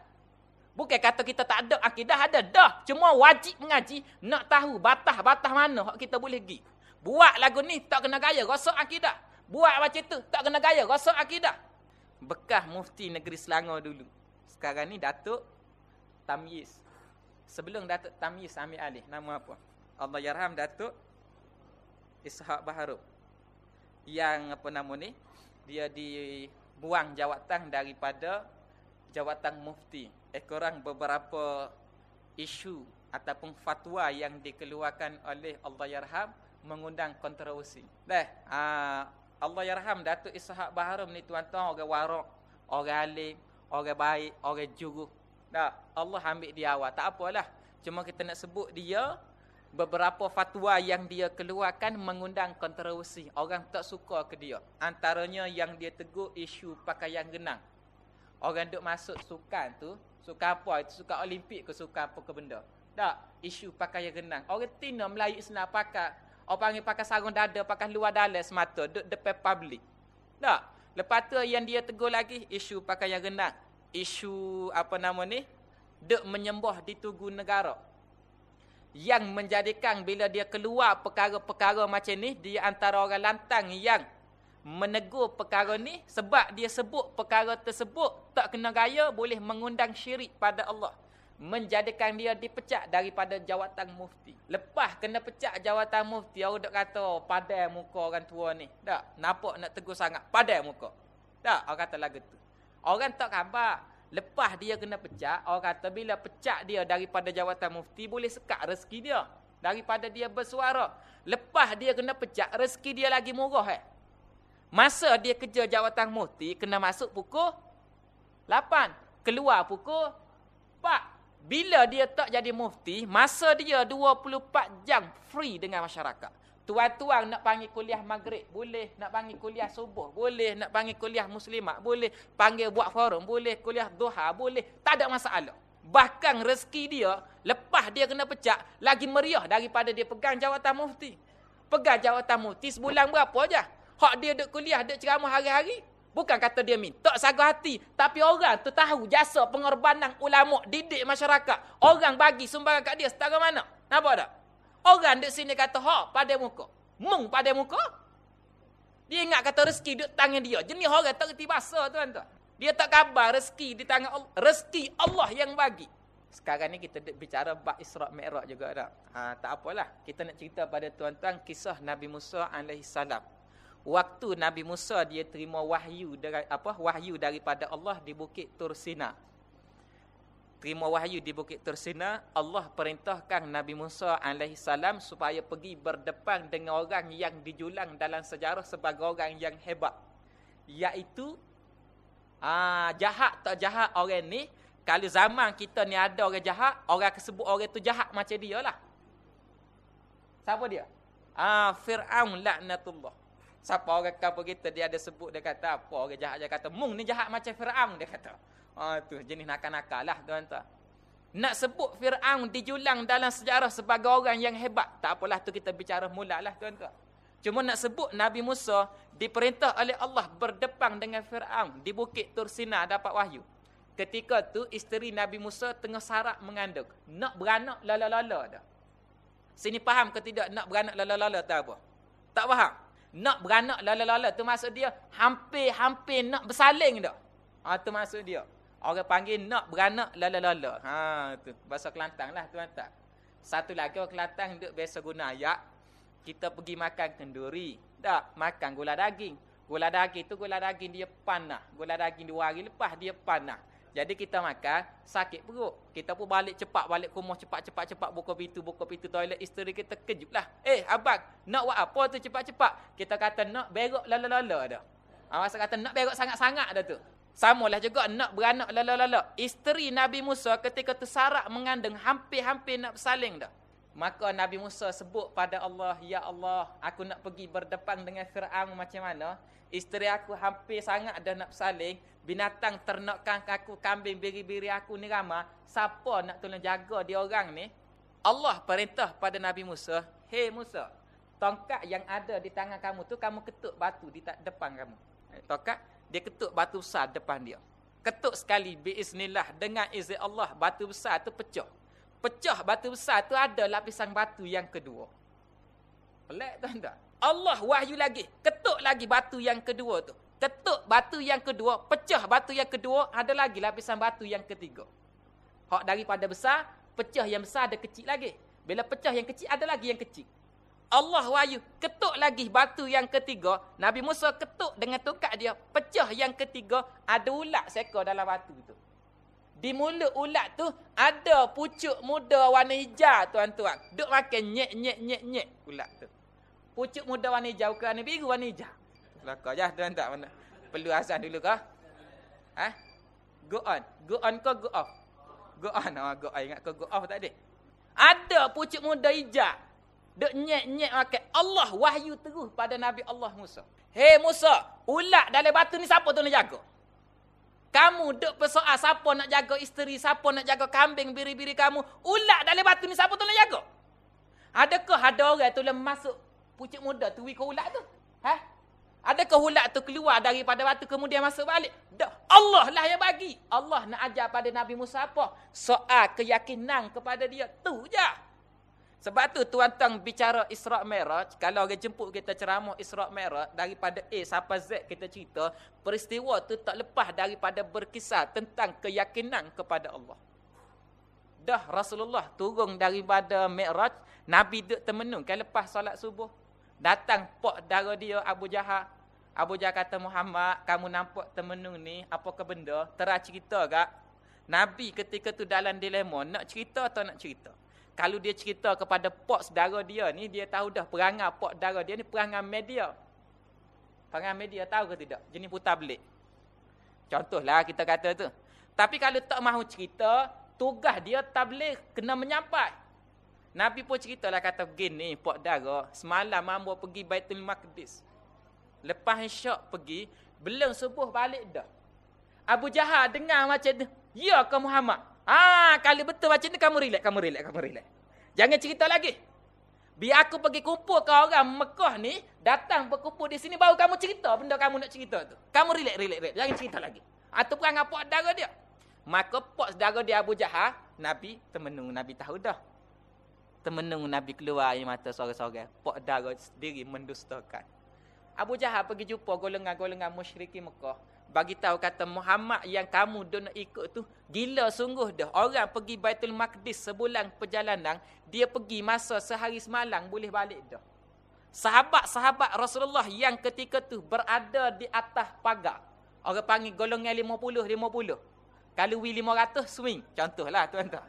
Bukan kata kita tak ada akidah. Ada dah. Cuma wajib mengaji. Nak tahu batah-batah mana kita boleh pergi. Buat lagu ni tak kena gaya. Rosak akidah. Buat macam tu. Tak kena gaya. Rosak akidah. Bekah mufti negeri Selangor dulu. Sekarang ni Datuk Tamyiz. Sebelum Datuk Tamyiz ambil alih. Nama apa? Allah Yarham Datuk Ishak Baharub yang apa nama ni dia dibuang jawatan daripada jawatan mufti ekorang beberapa isu ataupun fatwa yang dikeluarkan oleh Allah Yarham mengundang kontroversi. Dah, uh, Allah Yarham Datuk Ishak Baharum ni tuan-tuan orang warak, orang alim, orang baik, orang juru. Dah, Allah ambil dia awal. Tak apalah. Cuma kita nak sebut dia beberapa fatwa yang dia keluarkan mengundang kontroversi. Orang tak suka ke dia. Antaranya yang dia tegur isu pakaian genang. Orang duk masuk sukan tu, sukan apa? Itu sukan olimpik ke sukan apa ke benda? Tak, isu pakaian genang. Orang tina Melayu senang pakai. Orang panggil pakai sarung dada, pakai luar dalam semata. Duk depan public. Tak, lepas tu yang dia tegur lagi, isu pakaian genang. Isu apa nama ni? Duk menyembah di tugu negara yang menjadikan bila dia keluar perkara-perkara macam ni dia antara orang lantang yang menegur perkara ni sebab dia sebut perkara tersebut tak kena gaya boleh mengundang syirik pada Allah. Menjadikan dia dipecat daripada jawatan mufti. Lepas kena pecat jawatan mufti orang dok kata oh, padai muka orang tua ni. Tak nampak nak tegur sangat padai muka. Tak orang kata lagu tu. Orang tak khabar Lepas dia kena pecat, orang kata bila pecat dia daripada jawatan mufti, boleh sekat rezeki dia. Daripada dia bersuara. Lepas dia kena pecat, rezeki dia lagi murah. Eh? Masa dia kerja jawatan mufti, kena masuk pukul 8. Keluar pukul 4. Bila dia tak jadi mufti, masa dia 24 jam free dengan masyarakat. Tuan-tuan nak panggil kuliah maghrib, boleh. Nak panggil kuliah subuh, boleh. Nak panggil kuliah muslimat, boleh. Panggil buat forum, boleh. Kuliah duha, boleh. Tak ada masalah. Bahkan rezeki dia, lepas dia kena pecah, lagi meriah daripada dia pegang jawatan mufti. Pegang jawatan mufti sebulan berapa je. Hak dia duduk kuliah, duduk ceramah hari-hari. Bukan kata dia minta sagu hati. Tapi orang tu tahu jasa pengorbanan ulama didik masyarakat. Orang bagi sumbangan kat dia setara mana. Nampak tak? Orang duduk sini kata, ha, pada muka. Mung pada muka. Dia ingat kata rezeki duduk tangan dia. Jenis orang tak kerti bahasa tuan-tuan. Dia tak kabar rezeki di tangan Allah. Rezeki Allah yang bagi. Sekarang ni kita bicara bab Isra' Mi'raj juga tak? Ha, tak apalah. Kita nak cerita pada tuan-tuan kisah Nabi Musa AS. Waktu Nabi Musa dia terima wahyu dari apa wahyu daripada Allah di Bukit Tursina terima wahyu di Bukit Tursina, Allah perintahkan Nabi Musa AS supaya pergi berdepan dengan orang yang dijulang dalam sejarah sebagai orang yang hebat. Iaitu, aa, ah, jahat tak jahat orang ni, kalau zaman kita ni ada orang jahat, orang kesebut orang tu jahat macam dia lah. Siapa dia? Ah, Fir'aun laknatullah. Siapa orang kapal kita, dia ada sebut, dia kata apa, orang jahat, dia kata, mung ni jahat macam Fir'aun, dia kata. Ha tu jenis nakal-nakal lah tuan-tuan. Nak sebut Fir'aun dijulang dalam sejarah sebagai orang yang hebat. Tak apalah tu kita bicara mula lah tuan-tuan. Cuma nak sebut Nabi Musa diperintah oleh Allah berdepan dengan Fir'aun di bukit Tursina dapat wahyu. Ketika tu isteri Nabi Musa tengah sarak mengandung. Nak beranak lala-lala dah. Sini faham ke tidak nak beranak lala-lala apa? Tak faham? Nak beranak lala-lala tu maksud dia hampir-hampir nak bersaling dah. Ha, tu maksud dia. Orang panggil nak beranak lala-lala. Ha tu bahasa Kelantan lah tuan-tuan. Satu lagi orang Kelantan duk biasa guna ayat kita pergi makan kenduri. Tak, makan gula daging. Gula daging tu gula daging dia panah. Gula daging dua hari lepas dia panah. Jadi kita makan, sakit perut. Kita pun balik cepat, balik rumah cepat-cepat-cepat, buka pintu, buka pintu toilet. Isteri kita kejut lah. Eh, abang, nak buat apa tu cepat-cepat? Kita kata nak berok lala-lala dah. Ha, masa kata nak berok sangat-sangat dah tu. Samalah juga nak beranak lala-lala. Isteri Nabi Musa ketika tu sarak mengandung, hampir-hampir nak bersaling dah. Maka Nabi Musa sebut pada Allah, Ya Allah, aku nak pergi berdepan dengan Fir'aun macam mana? Isteri aku hampir sangat dah nak bersaling. Binatang ternakkan aku, kambing biri-biri aku ni ramah. Siapa nak tolong jaga dia orang ni? Allah perintah pada Nabi Musa, Hei Musa, tongkat yang ada di tangan kamu tu, kamu ketuk batu di depan kamu. Eh, tongkat, dia ketuk batu besar depan dia. Ketuk sekali, biiznillah, dengan izin Allah, batu besar tu pecah pecah batu besar tu ada lapisan batu yang kedua. Pelik tuan tak? Allah wahyu lagi. Ketuk lagi batu yang kedua tu. Ketuk batu yang kedua. Pecah batu yang kedua. Ada lagi lapisan batu yang ketiga. Hak daripada besar. Pecah yang besar ada kecil lagi. Bila pecah yang kecil ada lagi yang kecil. Allah wahyu. Ketuk lagi batu yang ketiga. Nabi Musa ketuk dengan tukak dia. Pecah yang ketiga. Ada ulat sekor dalam batu tu. Di mulut ulat tu ada pucuk muda warna hijau tuan-tuan. Duk makan nyek nyek nyek nyek ulat tu. Pucuk muda warna hijau ke warna biru warna hijau. Kelakar je tuan tak mana. Perlu azan dulu ke? Ha? Go on. Go on ke go off? Go on. Oh, go on. Ingat ke go off tak ada? Ada pucuk muda hijau. Duk nyek nyek makan. Allah wahyu terus pada Nabi Allah Musa. Hei Musa, ulat dalam batu ni siapa tu nak jaga? Kamu duk persoal siapa nak jaga isteri, siapa nak jaga kambing biri-biri kamu. Ulat dalam batu ni siapa tu nak jaga? Adakah ada orang tu lem masuk pucuk muda tu ke ulat tu? Ha? Adakah ulat tu keluar daripada batu kemudian masuk balik? Dah. Allah lah yang bagi. Allah nak ajar pada Nabi Musa apa? Soal keyakinan kepada dia. Tu je. Sebab tu tuan-tuan bicara Isra' Meraj, kalau orang jemput kita ceramah Isra' Meraj, daripada A sampai Z kita cerita, peristiwa tu tak lepas daripada berkisah tentang keyakinan kepada Allah. Dah Rasulullah turun daripada Mi'raj, Nabi duduk termenung kan lepas solat subuh. Datang pok dara dia Abu Jahal. Abu Jahal kata Muhammad, kamu nampak termenung ni, apa ke benda? Terah cerita kak. Nabi ketika tu dalam dilema, nak cerita atau nak cerita? Kalau dia cerita kepada pok saudara dia ni, dia tahu dah perangai pok saudara dia ni perangai media. Perangai media tahu ke tidak? Jenis putar belik. Contohlah kita kata tu. Tapi kalau tak mahu cerita, tugas dia tabligh kena menyampai. Nabi pun ceritalah kata begini, pok saudara, semalam mampu pergi Baitul Maqdis. Lepas syak pergi, belum subuh balik dah. Abu Jahal dengar macam tu. Ya ke Muhammad? Ah, kalau betul macam ni kamu relax, kamu relax, kamu relax. Jangan cerita lagi. Biar aku pergi kumpul ke orang Mekah ni, datang berkumpul di sini baru kamu cerita benda kamu nak cerita tu. Kamu relax, relax, relax. Jangan cerita lagi. Atau perang apa saudara dia. Maka pok saudara dia Abu Jahal, Nabi temenung, Nabi tahu dah. Temenung Nabi keluar air mata sorang-sorang. Pok saudara sendiri mendustakan. Abu Jahal pergi jumpa golongan-golongan musyrikin Mekah. Bagi tahu kata Muhammad yang kamu nak ikut tu gila sungguh dah. Orang pergi Baitul Maqdis sebulan perjalanan dia pergi masa sehari semalam boleh balik dah. Sahabat-sahabat Rasulullah yang ketika tu berada di atas pagar. Orang panggil golongan 50 50 kalau wi 500 swing. Contohlah tuan-tuan.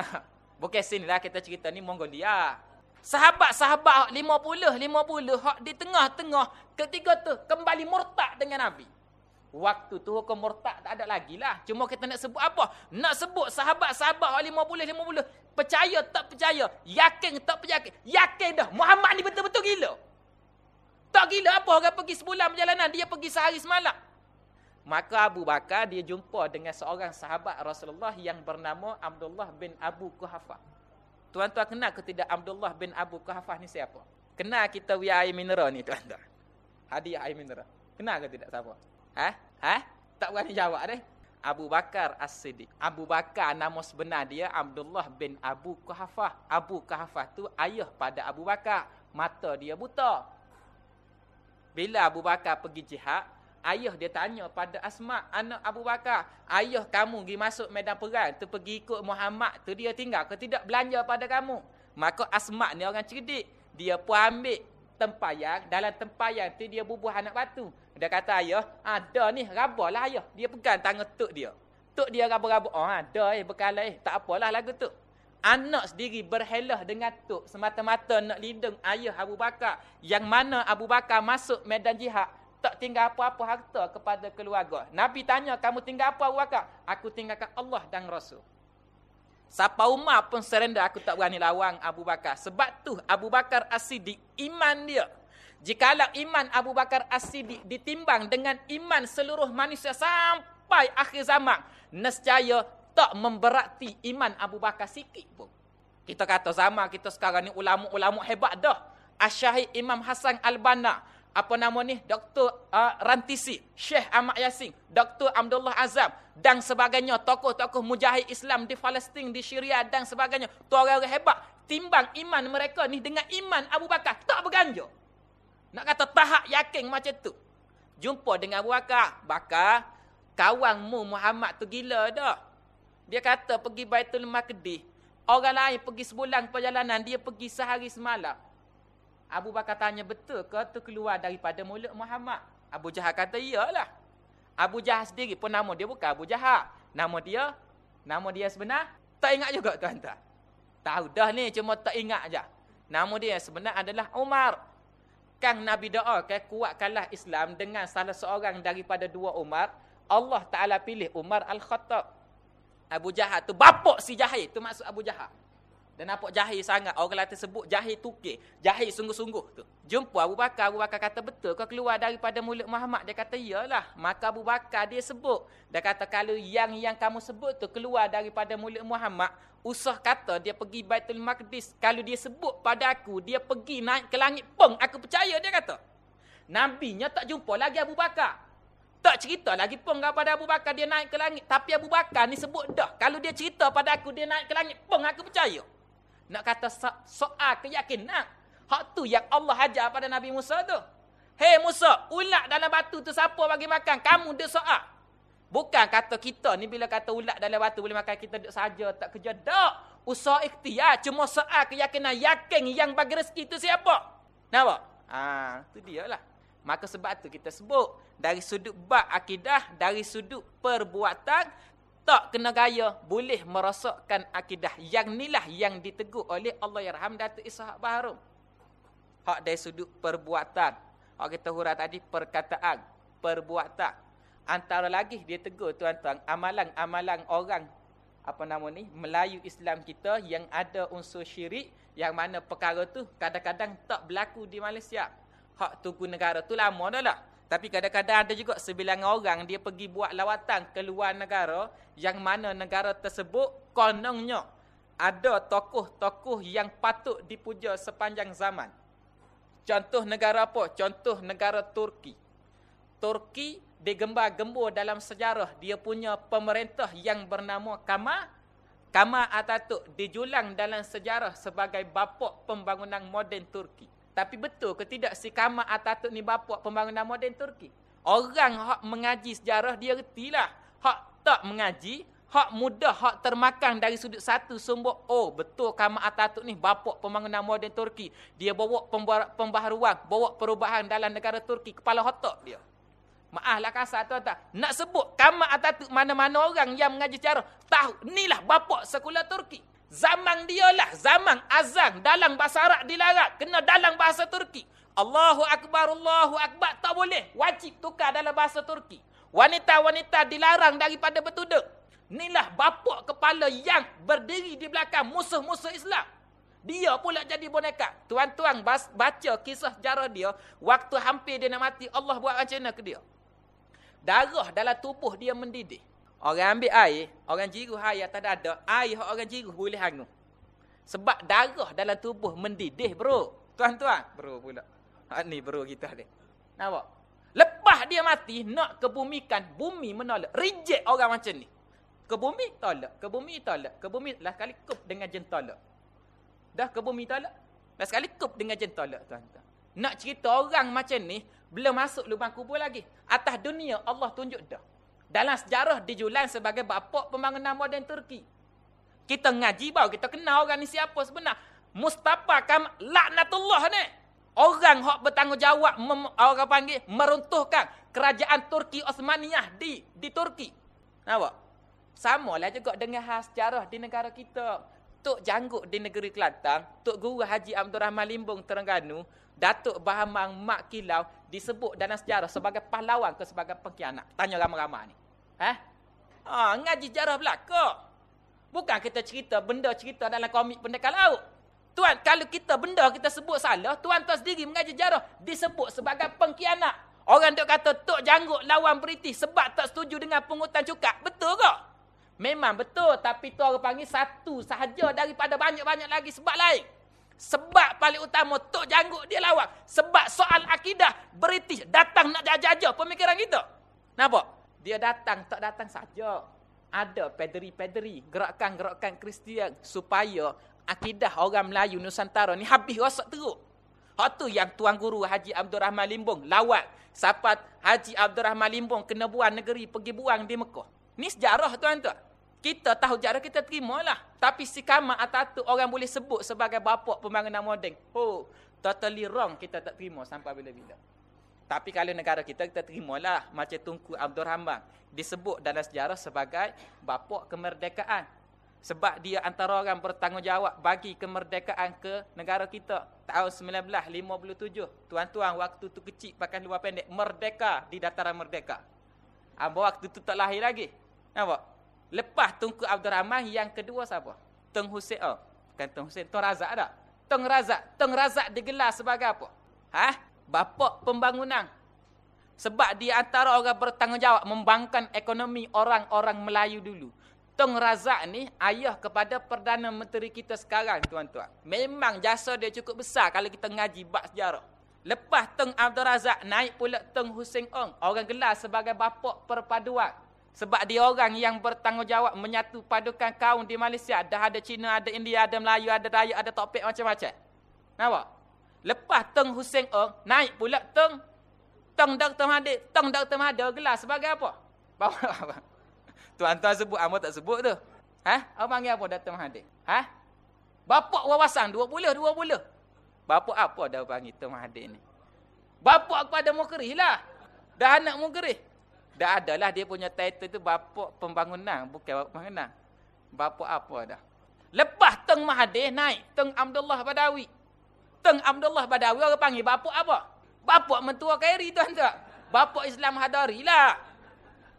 Bukan sini lah kita cerita ni Mongolia sahabat-sahabat 50 50 hak di tengah-tengah ketika tu kembali murtad dengan Nabi Waktu tu hukum murtad tak ada lagi lah. Cuma kita nak sebut apa? Nak sebut sahabat-sahabat 50-50. Percaya tak percaya? Yakin tak percaya? Yakin dah. Muhammad ni betul-betul gila. Tak gila apa orang pergi sebulan perjalanan. Dia pergi sehari semalam. Maka Abu Bakar dia jumpa dengan seorang sahabat Rasulullah yang bernama Abdullah bin Abu Kuhafah. Tuan-tuan kenal ke tidak Abdullah bin Abu Kuhafah ni siapa? Kenal kita we air mineral ni tuan-tuan. Hadiah air mineral. Kenal ke tidak siapa? Ha? Ha? Tak berani jawab deh. Abu Bakar As-Siddiq. Abu Bakar nama sebenar dia Abdullah bin Abu Kuhafah. Abu Kuhafah tu ayah pada Abu Bakar. Mata dia buta. Bila Abu Bakar pergi jihad, ayah dia tanya pada Asma, anak Abu Bakar, ayah kamu pergi masuk medan perang, tu pergi ikut Muhammad, tu dia tinggal ke tidak belanja pada kamu? Maka Asma ni orang cerdik. Dia pun ambil tempayang. Dalam tempayang tu dia bubuh anak batu. Dia kata ayah, ada ni rabalah ayah. Dia pegang tangan tok dia. Tok dia raba-raba. Oh ada eh berkala eh. Tak apalah lagu tu. Anak sendiri berhelah dengan tok semata-mata nak lindung ayah Abu Bakar. Yang mana Abu Bakar masuk medan jihad. Tak tinggal apa-apa harta kepada keluarga. Nabi tanya, kamu tinggal apa Abu Bakar? Aku tinggalkan Allah dan Rasul. Siapa Umar pun surrender, aku tak berani lawan Abu Bakar. Sebab tu Abu Bakar As-Siddiq, iman dia. Jikalau iman Abu Bakar As-Siddiq ditimbang dengan iman seluruh manusia sampai akhir zaman, nescaya tak memberati iman Abu Bakar sikit pun. Kita kata zaman kita sekarang ni ulama-ulama hebat dah. Asyahid Imam Hasan Al-Banna, apa nama ni Dr. Uh, Rantisi, Syekh Ahmad Yasin, Dr. Abdullah Azam dan sebagainya tokoh-tokoh mujahid Islam di Palestin, di Syria dan sebagainya. Tu orang-orang hebat timbang iman mereka ni dengan iman Abu Bakar tak berganjur. Nak kata tahap yakin macam tu. Jumpa dengan Abu Bakar, Bakar kawanmu Muhammad tu gila dah. Dia kata pergi Baitul Maqdis. Orang lain pergi sebulan perjalanan, dia pergi sehari semalam. Abu Bakar tanya betul ke tu keluar daripada mulut Muhammad? Abu Jahal kata iyalah. Abu Jahal sendiri pun nama dia bukan Abu Jahal. Nama dia, nama dia sebenar, tak ingat juga tuan-tuan. Tahu dah ni cuma tak ingat aja. Nama dia sebenar adalah Umar. Kang Nabi doa ke kuatkanlah Islam dengan salah seorang daripada dua Umar. Allah Ta'ala pilih Umar Al-Khattab. Abu Jahal tu bapak si Jahil. Tu maksud Abu Jahal. Dan nampak jahil sangat. Orang lain sebut jahil tukir. Jahil sungguh-sungguh tu. Jumpa Abu Bakar. Abu Bakar kata betul. Kau keluar daripada mulut Muhammad. Dia kata iyalah. Maka Abu Bakar dia sebut. Dia kata kalau yang yang kamu sebut tu keluar daripada mulut Muhammad. Usah kata dia pergi Baitul Maqdis. Kalau dia sebut pada aku. Dia pergi naik ke langit pun. Aku percaya dia kata. Nabinya tak jumpa lagi Abu Bakar. Tak cerita lagi pun kepada Abu Bakar dia naik ke langit. Tapi Abu Bakar ni sebut dah. Kalau dia cerita pada aku dia naik ke langit pun aku percaya. Nak kata so soal keyakinan. Hak tu yang Allah ajar pada Nabi Musa tu. Hei Musa, ulat dalam batu tu siapa bagi makan? Kamu dia soal. Bukan kata kita ni bila kata ulat dalam batu boleh makan kita duduk saja tak kerja. Tak. Usaha ikhtiar. Cuma soal keyakinan. Yakin yang bagi rezeki tu siapa? Nampak? Ah, tu dia lah. Maka sebab tu kita sebut. Dari sudut bak akidah. Dari sudut perbuatan tak kena gaya boleh merosakkan akidah yang inilah yang ditegur oleh Allah Yarham Datuk Ishak Baharum hak dari sudut perbuatan. Hak kita hurah tadi perkataan perbuatan. Antara lagi dia tegur tuan-tuan amalan-amalan orang apa nama ni Melayu Islam kita yang ada unsur syirik yang mana perkara tu kadang-kadang tak berlaku di Malaysia. Hak tugu negara tu lama dah lah tapi kadang-kadang ada juga sebilangan orang dia pergi buat lawatan ke luar negara yang mana negara tersebut kononnya ada tokoh-tokoh yang patut dipuja sepanjang zaman. Contoh negara apa? Contoh negara Turki. Turki digembar-gembur dalam sejarah dia punya pemerintah yang bernama Kama Kama Atatürk dijulang dalam sejarah sebagai bapa pembangunan moden Turki. Tapi betul ke tidak si Kamal Atatürk ni bapa pembangunan moden Turki? Orang hak mengaji sejarah dia retilah. Hak tak mengaji, hak mudah, hak termakan dari sudut satu sumber. Oh, betul Kamal Atatürk ni bapa pembangunan moden Turki. Dia bawa pembaharuan, bawa perubahan dalam negara Turki. Kepala otak dia. Maaflah kasar tuan-tuan. Nak sebut Kamal Atatürk mana-mana orang yang mengaji sejarah. Tahu, inilah bapa sekolah Turki. Zaman dia lah. Zaman azan. Dalam bahasa Arab dilarang. Kena dalam bahasa Turki. Allahu Akbar, Allahu Akbar. Tak boleh. Wajib tukar dalam bahasa Turki. Wanita-wanita dilarang daripada bertuduk. Inilah bapak kepala yang berdiri di belakang musuh-musuh Islam. Dia pula jadi boneka. Tuan-tuan baca kisah sejarah dia. Waktu hampir dia nak mati. Allah buat macam mana ke dia? Darah dalam tubuh dia mendidih. Orang ambil air, orang jiru air tak ada, air orang jiru boleh hangus. Sebab darah dalam tubuh mendidih, bro. Tuan-tuan, bro pula. Ha, ni bro kita ni. Nampak? Lepas dia mati, nak kebumikan, bumi menolak. Reject orang macam ni. Ke bumi, tolak. Ke bumi, tolak. Ke bumi, lah sekali kup dengan jen tolak. Dah ke bumi, tolak. Lah sekali kup dengan jen tolak, tuan-tuan. Nak cerita orang macam ni, belum masuk lubang kubur lagi. Atas dunia, Allah tunjuk dah dalam sejarah dijulang sebagai bapa pembangunan moden Turki. Kita ngaji bau, kita kenal orang ni siapa sebenar. Mustafa Kam laknatullah ni. Orang hok bertanggungjawab mem, orang panggil meruntuhkan kerajaan Turki Osmaniyah di di Turki. Nampak? Sama lah juga dengan hal sejarah di negara kita. Tok Janggut di negeri Kelantan, Tok Guru Haji Abdul Rahman Limbung Terengganu, Datuk Bahamang Mak Kilau disebut dalam sejarah sebagai pahlawan ke sebagai pengkhianat. Tanya ramai-ramai ni. Ha? Ha, ngaji sejarah belaka. Bukan kita cerita benda cerita dalam komik pendekar laut. Tuan, kalau kita benda kita sebut salah, tuan tuan sendiri mengaji sejarah disebut sebagai pengkhianat. Orang duk kata Tok Janggut lawan British sebab tak setuju dengan pungutan cukat. Betul ke? Memang betul tapi tu orang panggil satu sahaja daripada banyak-banyak lagi sebab lain. Sebab paling utama Tok Janggut dia lawan. Sebab soal akidah British datang nak jajah pemikiran kita. Nampak? Dia datang tak datang saja. Ada pederi-pederi, gerakan-gerakan Kristian supaya akidah orang Melayu Nusantara ni habis rosak teruk. Hak tu yang Tuan Guru Haji Abdul Rahman Limbong lawat. Sapat Haji Abdul Rahman Limbong kena buang negeri pergi buang di Mekah. Ni sejarah tuan-tuan. Kita tahu sejarah kita terima lah. Tapi si Kamal Atatürk orang boleh sebut sebagai bapak pembangunan moden. Oh, totally wrong kita tak terima sampai bila-bila. Tapi kalau negara kita, kita terima lah. Macam Tunku Abdul Rahman. Disebut dalam sejarah sebagai bapak kemerdekaan. Sebab dia antara orang bertanggungjawab bagi kemerdekaan ke negara kita. Tahun 1957. Tuan-tuan waktu tu kecil pakai luar pendek. Merdeka di dataran merdeka. Amba waktu tu tak lahir lagi. Nampak? Lepas Tunku Abdul Rahman, yang kedua siapa? Teng Hussein. Oh, bukan Teng Hussein, Teng Razak ada. Teng Razak. Teng Razak digelar sebagai apa? Ha? Bapak pembangunan. Sebab dia antara orang bertanggungjawab membangunkan ekonomi orang-orang Melayu dulu. Teng Razak ni ayah kepada Perdana Menteri kita sekarang, tuan-tuan. Memang jasa dia cukup besar kalau kita ngaji bab sejarah. Lepas Teng Abdul Razak naik pula Teng Hussein Ong. Orang gelar sebagai bapak perpaduan. Sebab dia orang yang bertanggungjawab menyatu padukan kaum di Malaysia. Dah ada Cina, ada India, ada Melayu, ada Dayak, ada Topek macam-macam. Nampak? Lepas Teng Hussein Ong, naik pula Teng Teng Dr. Mahathir. Teng Dr. Mahathir gelar sebagai apa? Bawa apa? Tuan-tuan sebut, Amba tak sebut tu. Ha? Apa panggil apa Dr. Mahathir? Ha? Bapak wawasan, dua puluh, dua puluh. Bapak apa dah panggil Dr. Mahathir ni? Bapak kepada Mukerih lah. Dah anak Mukerih. Dah adalah dia punya title tu bapa pembangunan, bukan bapa pembangunan. Bapa apa dah. Lepas Teng Mahathir naik Teng Abdullah Badawi. Teng Abdullah Badawi orang panggil bapa apa? Bapa mentua Khairi tuan-tuan. Bapa Islam Hadari lah.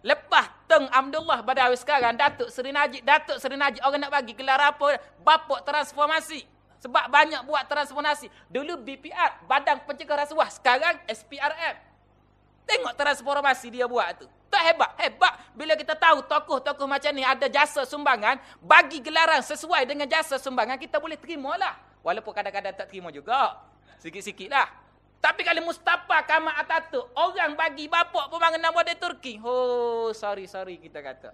Lepas Teng Abdullah Badawi sekarang Datuk Seri Najib, Datuk Seri Najib orang nak bagi gelar apa? Bapa transformasi. Sebab banyak buat transformasi. Dulu BPR, Badan Pencegah Rasuah. Sekarang SPRM. Tengok transformasi dia buat tu. Tak hebat. Hebat bila kita tahu tokoh-tokoh macam ni ada jasa sumbangan. Bagi gelaran sesuai dengan jasa sumbangan. Kita boleh terima lah. Walaupun kadang-kadang tak terima juga. Sikit-sikit lah. Tapi kalau Mustafa Kamal Atatürk. Orang bagi bapak pembangunan model Turki. Oh, sorry, sorry kita kata.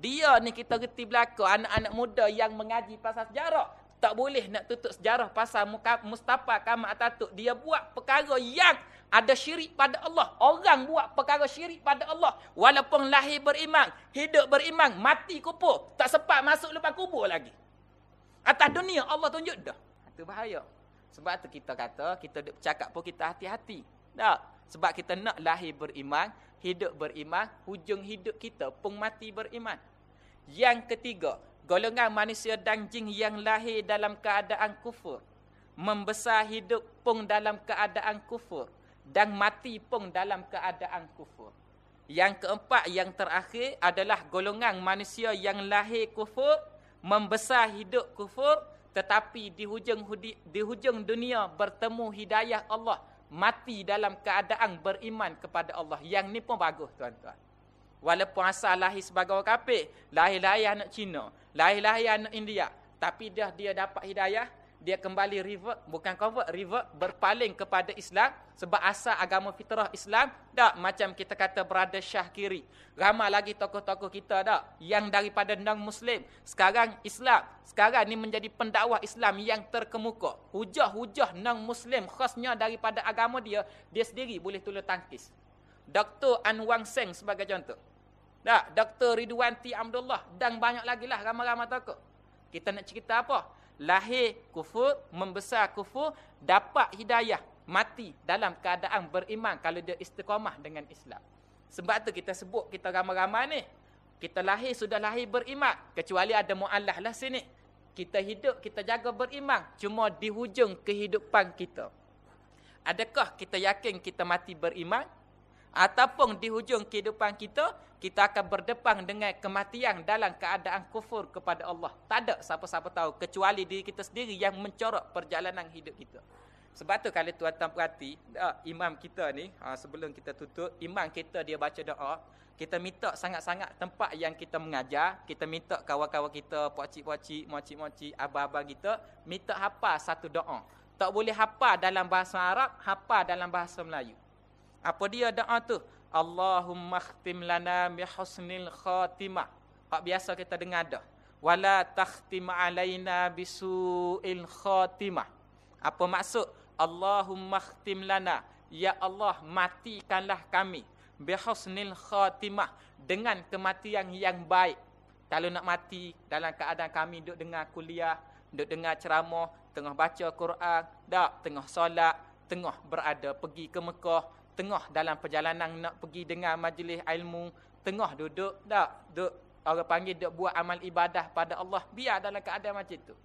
Dia ni kita reti belakang. Anak-anak muda yang mengaji pasal sejarah. Tak boleh nak tutup sejarah pasal Mustafa Kamal Atatürk. Dia buat perkara yang ada syirik pada Allah. Orang buat perkara syirik pada Allah. Walaupun lahir beriman, hidup beriman, mati kubur. Tak sempat masuk lepas kubur lagi. Atas dunia Allah tunjuk dah. Itu bahaya. Sebab tu kita kata, kita cakap pun kita hati-hati. Tak? Sebab kita nak lahir beriman, hidup beriman, hujung hidup kita pun mati beriman. Yang ketiga, golongan manusia dan jin yang lahir dalam keadaan kufur. Membesar hidup pun dalam keadaan kufur dan mati pun dalam keadaan kufur. Yang keempat, yang terakhir adalah golongan manusia yang lahir kufur, membesar hidup kufur, tetapi di hujung di hujung dunia bertemu hidayah Allah, mati dalam keadaan beriman kepada Allah. Yang ni pun bagus tuan-tuan. Walaupun asal lahir sebagai orang kafir, lahir-lahir anak Cina, lahir-lahir anak India, tapi dia dia dapat hidayah, dia kembali revert, bukan convert, revert, berpaling kepada Islam. Sebab asal agama fitrah Islam, tak macam kita kata berada Syah Kiri. Ramai lagi tokoh-tokoh kita tak, yang daripada non-Muslim. Sekarang Islam, sekarang ni menjadi pendakwah Islam yang terkemuka. Hujah-hujah non-Muslim khasnya daripada agama dia, dia sendiri boleh tolong tangkis. Dr. Anwang Seng sebagai contoh. Tak, Dr. Ridwanti Abdullah dan banyak lagi lah ramai-ramai tokoh. Kita nak cerita apa? Lahir kufur, membesar kufur, dapat hidayah. mati dalam keadaan beriman kalau dia istiqamah dengan Islam. Sebab tu kita sebut kita ramai-ramai ni. Kita lahir sudah lahir beriman. Kecuali ada mu'allah lah sini. Kita hidup, kita jaga beriman. Cuma di hujung kehidupan kita. Adakah kita yakin kita mati beriman? Ataupun di hujung kehidupan kita, kita akan berdepan dengan kematian dalam keadaan kufur kepada Allah. Tak ada siapa-siapa tahu. Kecuali diri kita sendiri yang mencorok perjalanan hidup kita. Sebab tu kalau tuan-tuan perhati, imam kita ni, ha, sebelum kita tutup, imam kita dia baca doa, kita minta sangat-sangat tempat yang kita mengajar, kita minta kawan-kawan kita, pakcik-pakcik, makcik-makcik, abang-abang kita, minta hafal satu doa. Tak boleh hafal dalam bahasa Arab, hafal dalam bahasa Melayu. Apa dia doa tu? Allahumma khtim lana bi husnil khatimah. Hak biasa kita dengar dah. Wala takhtim alaina bisu'il khatimah. Apa maksud? Allahumma khtim lana. Ya Allah, matikanlah kami. Bihusnil khatimah. Dengan kematian yang baik. Kalau nak mati dalam keadaan kami duduk dengar kuliah, duduk dengar ceramah, tengah baca Quran, tak, tengah solat, tengah berada pergi ke Mekah, tengah dalam perjalanan nak pergi dengar majlis ilmu, tengah duduk, tak, duduk, orang panggil duduk buat amal ibadah pada Allah, biar dalam keadaan macam tu.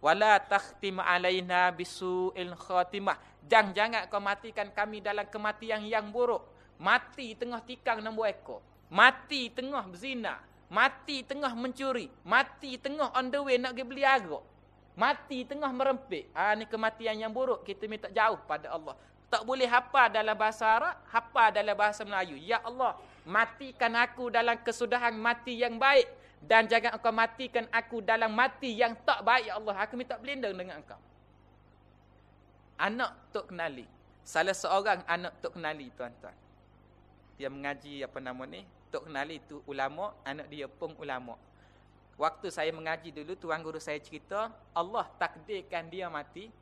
Wala takhtim alaina bisuil khatimah. Jangan jangan kau matikan kami dalam kematian yang buruk. Mati tengah tikang nombor ekor. Mati tengah berzina. Mati tengah mencuri. Mati tengah on the way nak pergi beli arak. Mati tengah merempik. Ah ni kematian yang buruk. Kita minta jauh pada Allah tak boleh hafal dalam bahasa Arab hafal dalam bahasa Melayu. Ya Allah matikan aku dalam kesudahan mati yang baik. Dan jangan engkau matikan aku dalam mati yang tak baik ya Allah. Aku minta berlindung dengan engkau. Anak tok kenali. Salah seorang anak tok kenali tuan-tuan. Dia mengaji apa nama ni? Tok kenali tu ulama anak dia pun ulama. Waktu saya mengaji dulu tuan guru saya cerita Allah takdirkan dia mati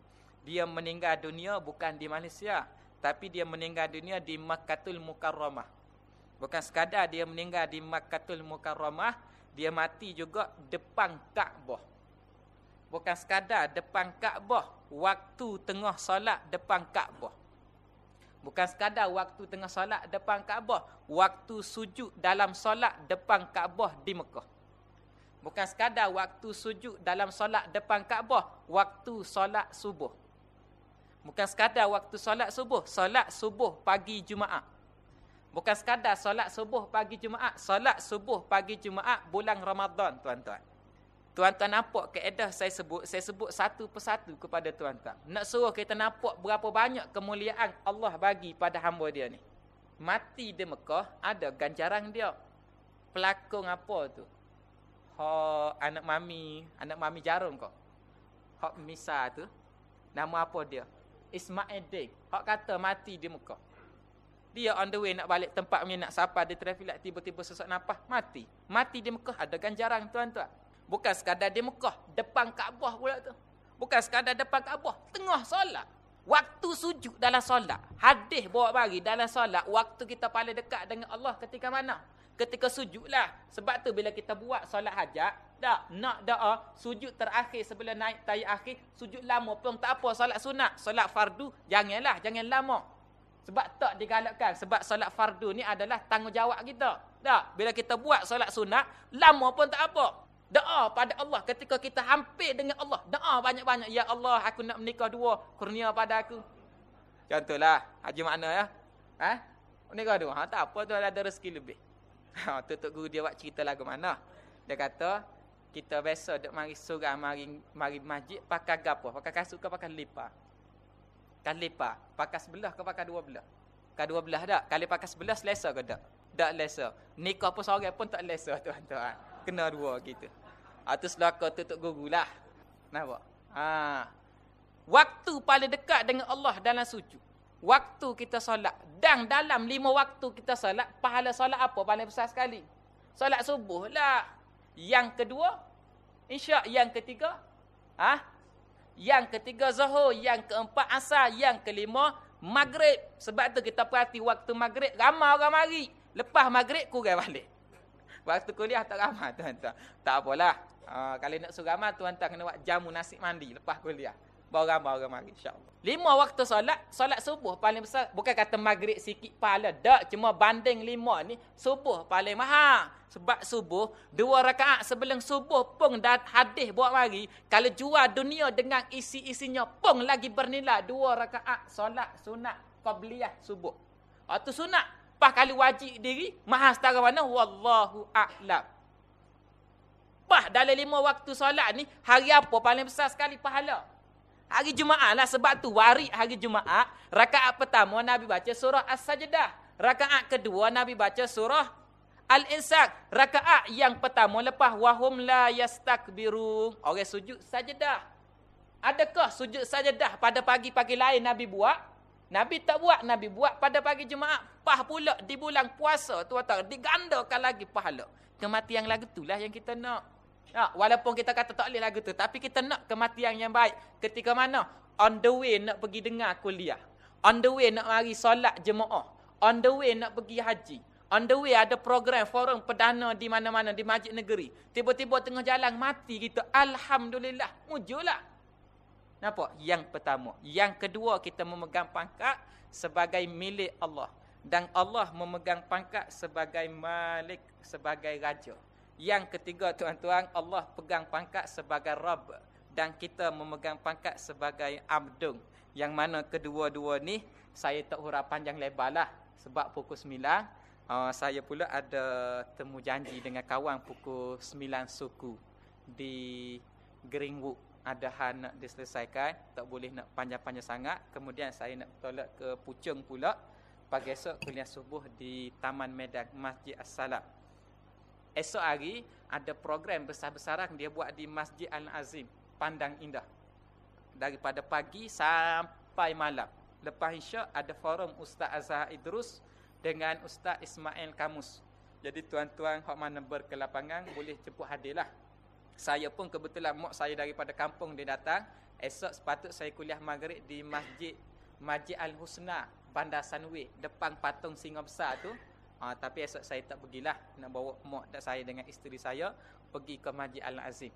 dia meninggal dunia bukan di Malaysia tapi dia meninggal dunia di Makkatul Mukarramah bukan sekadar dia meninggal di Makkatul Mukarramah dia mati juga depan Kaabah. Bukan sekadar depan Kaabah, waktu tengah solat depan Kaabah. Bukan sekadar waktu tengah solat depan Kaabah, waktu sujud dalam solat depan Kaabah di Mekah. Bukan sekadar waktu sujud dalam solat depan Kaabah, waktu solat subuh. Bukan sekadar waktu solat subuh, solat subuh pagi Jumaat. Bukan sekadar solat subuh pagi Jumaat. Solat subuh pagi Jumaat bulan Ramadan, tuan-tuan. Tuan-tuan nampak keedah saya sebut, saya sebut satu persatu kepada tuan-tuan. Nak suruh kita nampak berapa banyak kemuliaan Allah bagi pada hamba dia ni. Mati di Mekah, ada ganjaran dia. Pelakon apa tu? Ha, anak mami, anak mami jarum kau. Hak Misa tu. Nama apa dia? Ismail Dig. Hak kata mati di Mekah. Dia on the way nak balik tempat nak sapa di traffic light tiba-tiba sesak nafas mati. Mati di Mekah ada ganjaran tuan-tuan. Bukan sekadar di Mekah, depan Kaabah pula tu. Bukan sekadar depan Kaabah, tengah solat. Waktu sujud dalam solat. Hadis bawa bagi dalam solat. Waktu kita paling dekat dengan Allah ketika mana? Ketika sujud lah. Sebab tu bila kita buat solat hajat. Tak. Nak doa. Sujud terakhir sebelum naik tayi akhir. Sujud lama pun tak apa. Solat sunat. Solat fardu. Janganlah. Jangan lama. Sebab tak digalakkan. Sebab solat fardu ni adalah tanggungjawab kita. Tak? Bila kita buat solat sunat, lama pun tak apa. Doa pada Allah ketika kita hampir dengan Allah. Doa banyak-banyak. Ya Allah, aku nak menikah dua. Kurnia pada aku. Contohlah. Haji makna ya. Ha? Menikah dua. Ha, tak apa tu ada rezeki lebih. Ha, tutup guru dia buat cerita lagu mana. Dia kata, kita biasa duk mari surah, mari, mari masjid, pakai gapo? Pakai kasut ke pakai lipa? Kali lipat. Pakai sebelah ke pakai dua belah? Pakai dua belah tak? Kali pakai sebelah selesa ke tak? Tak selesa. Nikah pun seorang pun tak selesa tuan-tuan. Kena dua gitu. Itu ha, selaka tutup guru lah. Nampak? Ha. Waktu paling dekat dengan Allah dalam sujud. Waktu kita solat. Dan dalam lima waktu kita solat, pahala solat apa paling besar sekali? Solat subuh lah. Yang kedua, insya Yang ketiga, ah yang ketiga zuhur, yang keempat asar, yang kelima maghrib. Sebab tu kita perhati waktu maghrib ramai orang mari. Lepas maghrib kurang balik. Waktu kuliah tak ramai tuan-tuan. Tak apalah. Uh, kalau nak suruh ramai tuan-tuan kena buat jamu nasi mandi lepas kuliah. Baru ramai orang mari insya-Allah. Lima waktu solat, solat subuh paling besar. Bukan kata maghrib sikit pahala. Tak, cuma banding lima ni, subuh paling mahal. Sebab subuh, dua rakaat sebelum subuh pun dah hadis buat mari. Kalau jual dunia dengan isi-isinya pun lagi bernilai. Dua rakaat solat sunat qabliyah subuh. Waktu sunat, pas kali wajib diri, mahal setara mana? Wallahu a'lam. Pas dalam lima waktu solat ni, hari apa paling besar sekali pahala? Hari Jumaat lah sebab tu warik hari Jumaat. Rakaat pertama Nabi baca surah As-Sajdah. Rakaat kedua Nabi baca surah Al-Insak. Rakaat yang pertama lepas wahum la yastakbirun. Orang sujud sajdah. Adakah sujud sajdah pada pagi-pagi lain Nabi buat? Nabi tak buat. Nabi buat pada pagi Jumaat. Pah pula di bulan puasa. Tuan-tuan. Digandakan lagi pahala. Kematian lagu itulah yang kita nak. Ya, walaupun kita kata tak boleh lagu tu. Tapi kita nak kematian yang baik. Ketika mana? On the way nak pergi dengar kuliah. On the way nak mari solat jemaah. On the way nak pergi haji. On the way ada program forum perdana di mana-mana di masjid negeri. Tiba-tiba tengah jalan mati kita. Alhamdulillah. Mujurlah. Nampak? Yang pertama. Yang kedua kita memegang pangkat sebagai milik Allah. Dan Allah memegang pangkat sebagai malik, sebagai raja. Yang ketiga tuan-tuan, Allah pegang pangkat sebagai Rabb. Dan kita memegang pangkat sebagai Abdung. Yang mana kedua-dua ni, saya tak hurap panjang lebar lah. Sebab pukul 9, uh, saya pula ada temu janji dengan kawan pukul 9 suku. Di Greenwood. Ada hal nak diselesaikan. Tak boleh nak panjang-panjang sangat. Kemudian saya nak tolak ke Pucung pula. Pagi esok kuliah subuh di Taman Medan Masjid As-Salam esok hari ada program besar-besaran dia buat di Masjid Al-Azim, Pandang Indah. Daripada pagi sampai malam. Lepas isyak ada forum Ustaz Azhar Idrus dengan Ustaz Ismail Kamus. Jadi tuan-tuan hok mana berkelapangan boleh jemput hadirlah. Saya pun kebetulan mak saya daripada kampung dia datang. Esok sepatut saya kuliah maghrib di Masjid Masjid Al-Husna, Bandar Sunway, depan patung singa besar tu. Uh, tapi esok saya tak pergilah nak bawa mak dan saya dengan isteri saya pergi ke Masjid Al-Azim.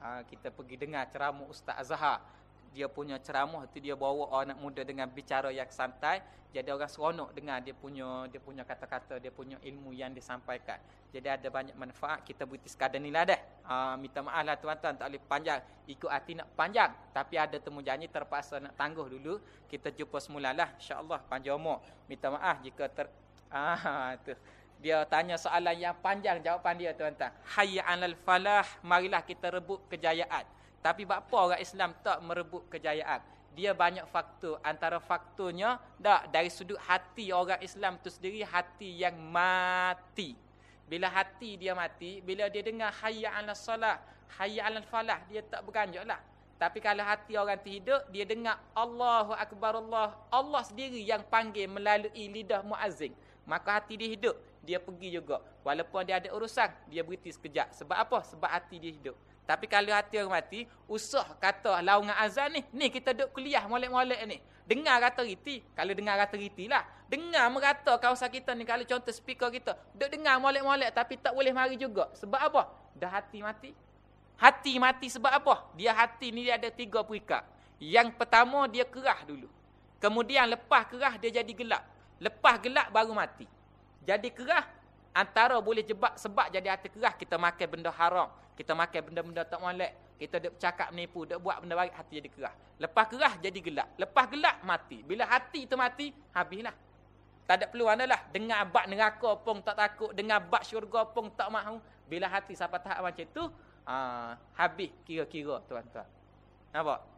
Uh, kita pergi dengar ceramah Ustaz Azhar. Dia punya ceramah tu dia bawa anak muda dengan bicara yang santai. Jadi orang seronok dengar dia punya dia punya kata-kata, dia punya ilmu yang disampaikan. Jadi ada banyak manfaat. Kita berhenti sekadar ni lah dah. Uh, minta maaf lah tuan-tuan tak boleh panjang. Ikut hati nak panjang. Tapi ada temu janji terpaksa nak tangguh dulu. Kita jumpa semula lah. InsyaAllah panjang umur. Minta maaf jika ter Ah tu. Dia tanya soalan yang panjang jawapan dia tuan-tuan. Hayya 'alal falah, marilah kita rebut kejayaan. Tapi apa orang Islam tak merebut kejayaan? Dia banyak faktor. Antara faktornya tak dari sudut hati orang Islam tu sendiri hati yang mati. Bila hati dia mati, bila dia dengar hayya 'alal salah, hayya 'alal falah, dia tak beranjaklah. Tapi kalau hati orang tu hidup, dia dengar Allahu akbar Allah, Allah sendiri yang panggil melalui lidah muazzin maka hati dia hidup dia pergi juga. Walaupun dia ada urusan dia berhenti sekejap. Sebab apa? Sebab hati dia hidup. Tapi kalau hati orang mati usah kata laungan azan ni ni kita duduk kuliah molek-molek ni. Dengar kata riti. Kalau dengar kata riti lah. Dengar merata kawasan kita ni. Kalau contoh speaker kita duduk dengar molek-molek tapi tak boleh mari juga. Sebab apa? Dah hati mati. Hati mati sebab apa? Dia hati ni dia ada tiga perikat yang pertama dia kerah dulu. Kemudian lepas kerah dia jadi gelap Lepas gelap baru mati. Jadi kerah antara boleh jebak sebab jadi hati kerah kita makan benda haram, kita makan benda-benda tak molek, kita dak cakap menipu, dak buat benda baik hati jadi kerah. Lepas kerah jadi gelap. Lepas gelap mati. Bila hati tu mati, habislah. Tak ada perlu adalah dengar bab neraka pun tak takut, dengar bab syurga pun tak mahu. Bila hati sampai tahap macam tu, ah, habis kira-kira tuan-tuan. Nampak?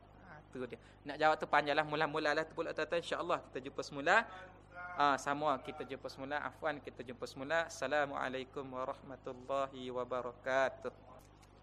Ha, tu dia. Nak jawab tu panjanglah mula-mula lah tu pula tuan-tuan. Insya-Allah kita jumpa semula. Ah sama kita jumpa semula afwan kita jumpa semula assalamualaikum warahmatullahi wabarakatuh.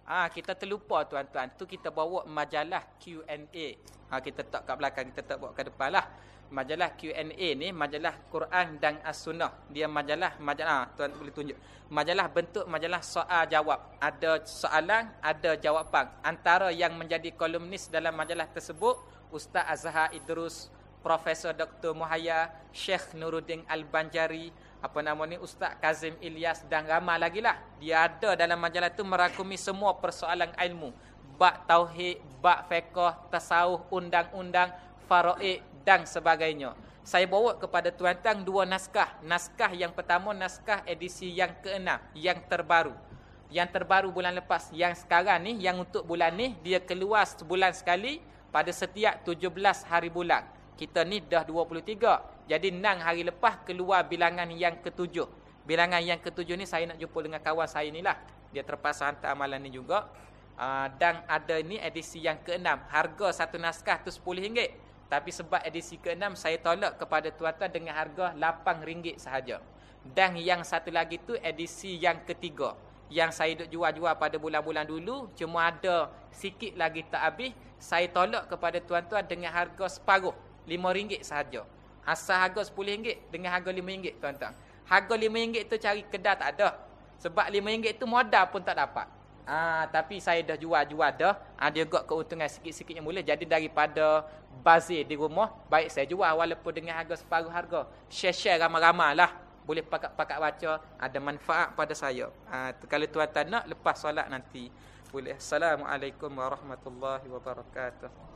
Ah kita terlupa tuan-tuan tu kita bawa majalah Q&A. Ah kita tak kat belakang kita tak bawa ke depan lah. Majalah Q&A ni majalah Quran dan As-Sunnah. Dia majalah majalah ah, tuan boleh tunjuk. Majalah bentuk majalah soal jawab. Ada soalan, ada jawapan. Antara yang menjadi kolumnis dalam majalah tersebut Ustaz Azhar Idrus Profesor Dr. Muhaya, Sheikh Nuruddin Al-Banjari, apa nama ni Ustaz Kazim Ilyas dan ramai lagi lah. Dia ada dalam majalah tu merakumi semua persoalan ilmu. bab tauhid, bab fiqh, tasawuf, undang-undang, faraid dan sebagainya. Saya bawa kepada tuan-tuan dua naskah. Naskah yang pertama naskah edisi yang keenam yang terbaru. Yang terbaru bulan lepas. Yang sekarang ni yang untuk bulan ni dia keluar sebulan sekali pada setiap 17 hari bulan. Kita ni dah 23. Jadi 6 hari lepas keluar bilangan yang ketujuh. Bilangan yang ketujuh ni saya nak jumpa dengan kawan saya ni lah. Dia terpaksa hantar amalan ni juga. Uh, dan ada ni edisi yang keenam. Harga satu naskah tu RM10. Tapi sebab edisi ke-6 saya tolak kepada tuan-tuan dengan harga RM8 sahaja. Dan yang satu lagi tu edisi yang ketiga. Yang saya duk jual-jual pada bulan-bulan dulu. Cuma ada sikit lagi tak habis. Saya tolak kepada tuan-tuan dengan harga separuh. RM5 sahaja. Asal harga RM10 dengan harga RM5 tuan-tuan. Harga RM5 tu cari kedai tak ada. Sebab RM5 tu modal pun tak dapat. Ah, tapi saya dah jual-jual dah. Ah, dia got keuntungan sikit-sikit yang boleh. Jadi daripada bazir di rumah, baik saya jual walaupun dengan harga separuh harga. Share-share ramai-ramai lah. Boleh pakat-pakat baca. Ada manfaat pada saya. Ah, kalau tuan-tuan nak, lepas solat nanti. Boleh. Assalamualaikum warahmatullahi wabarakatuh.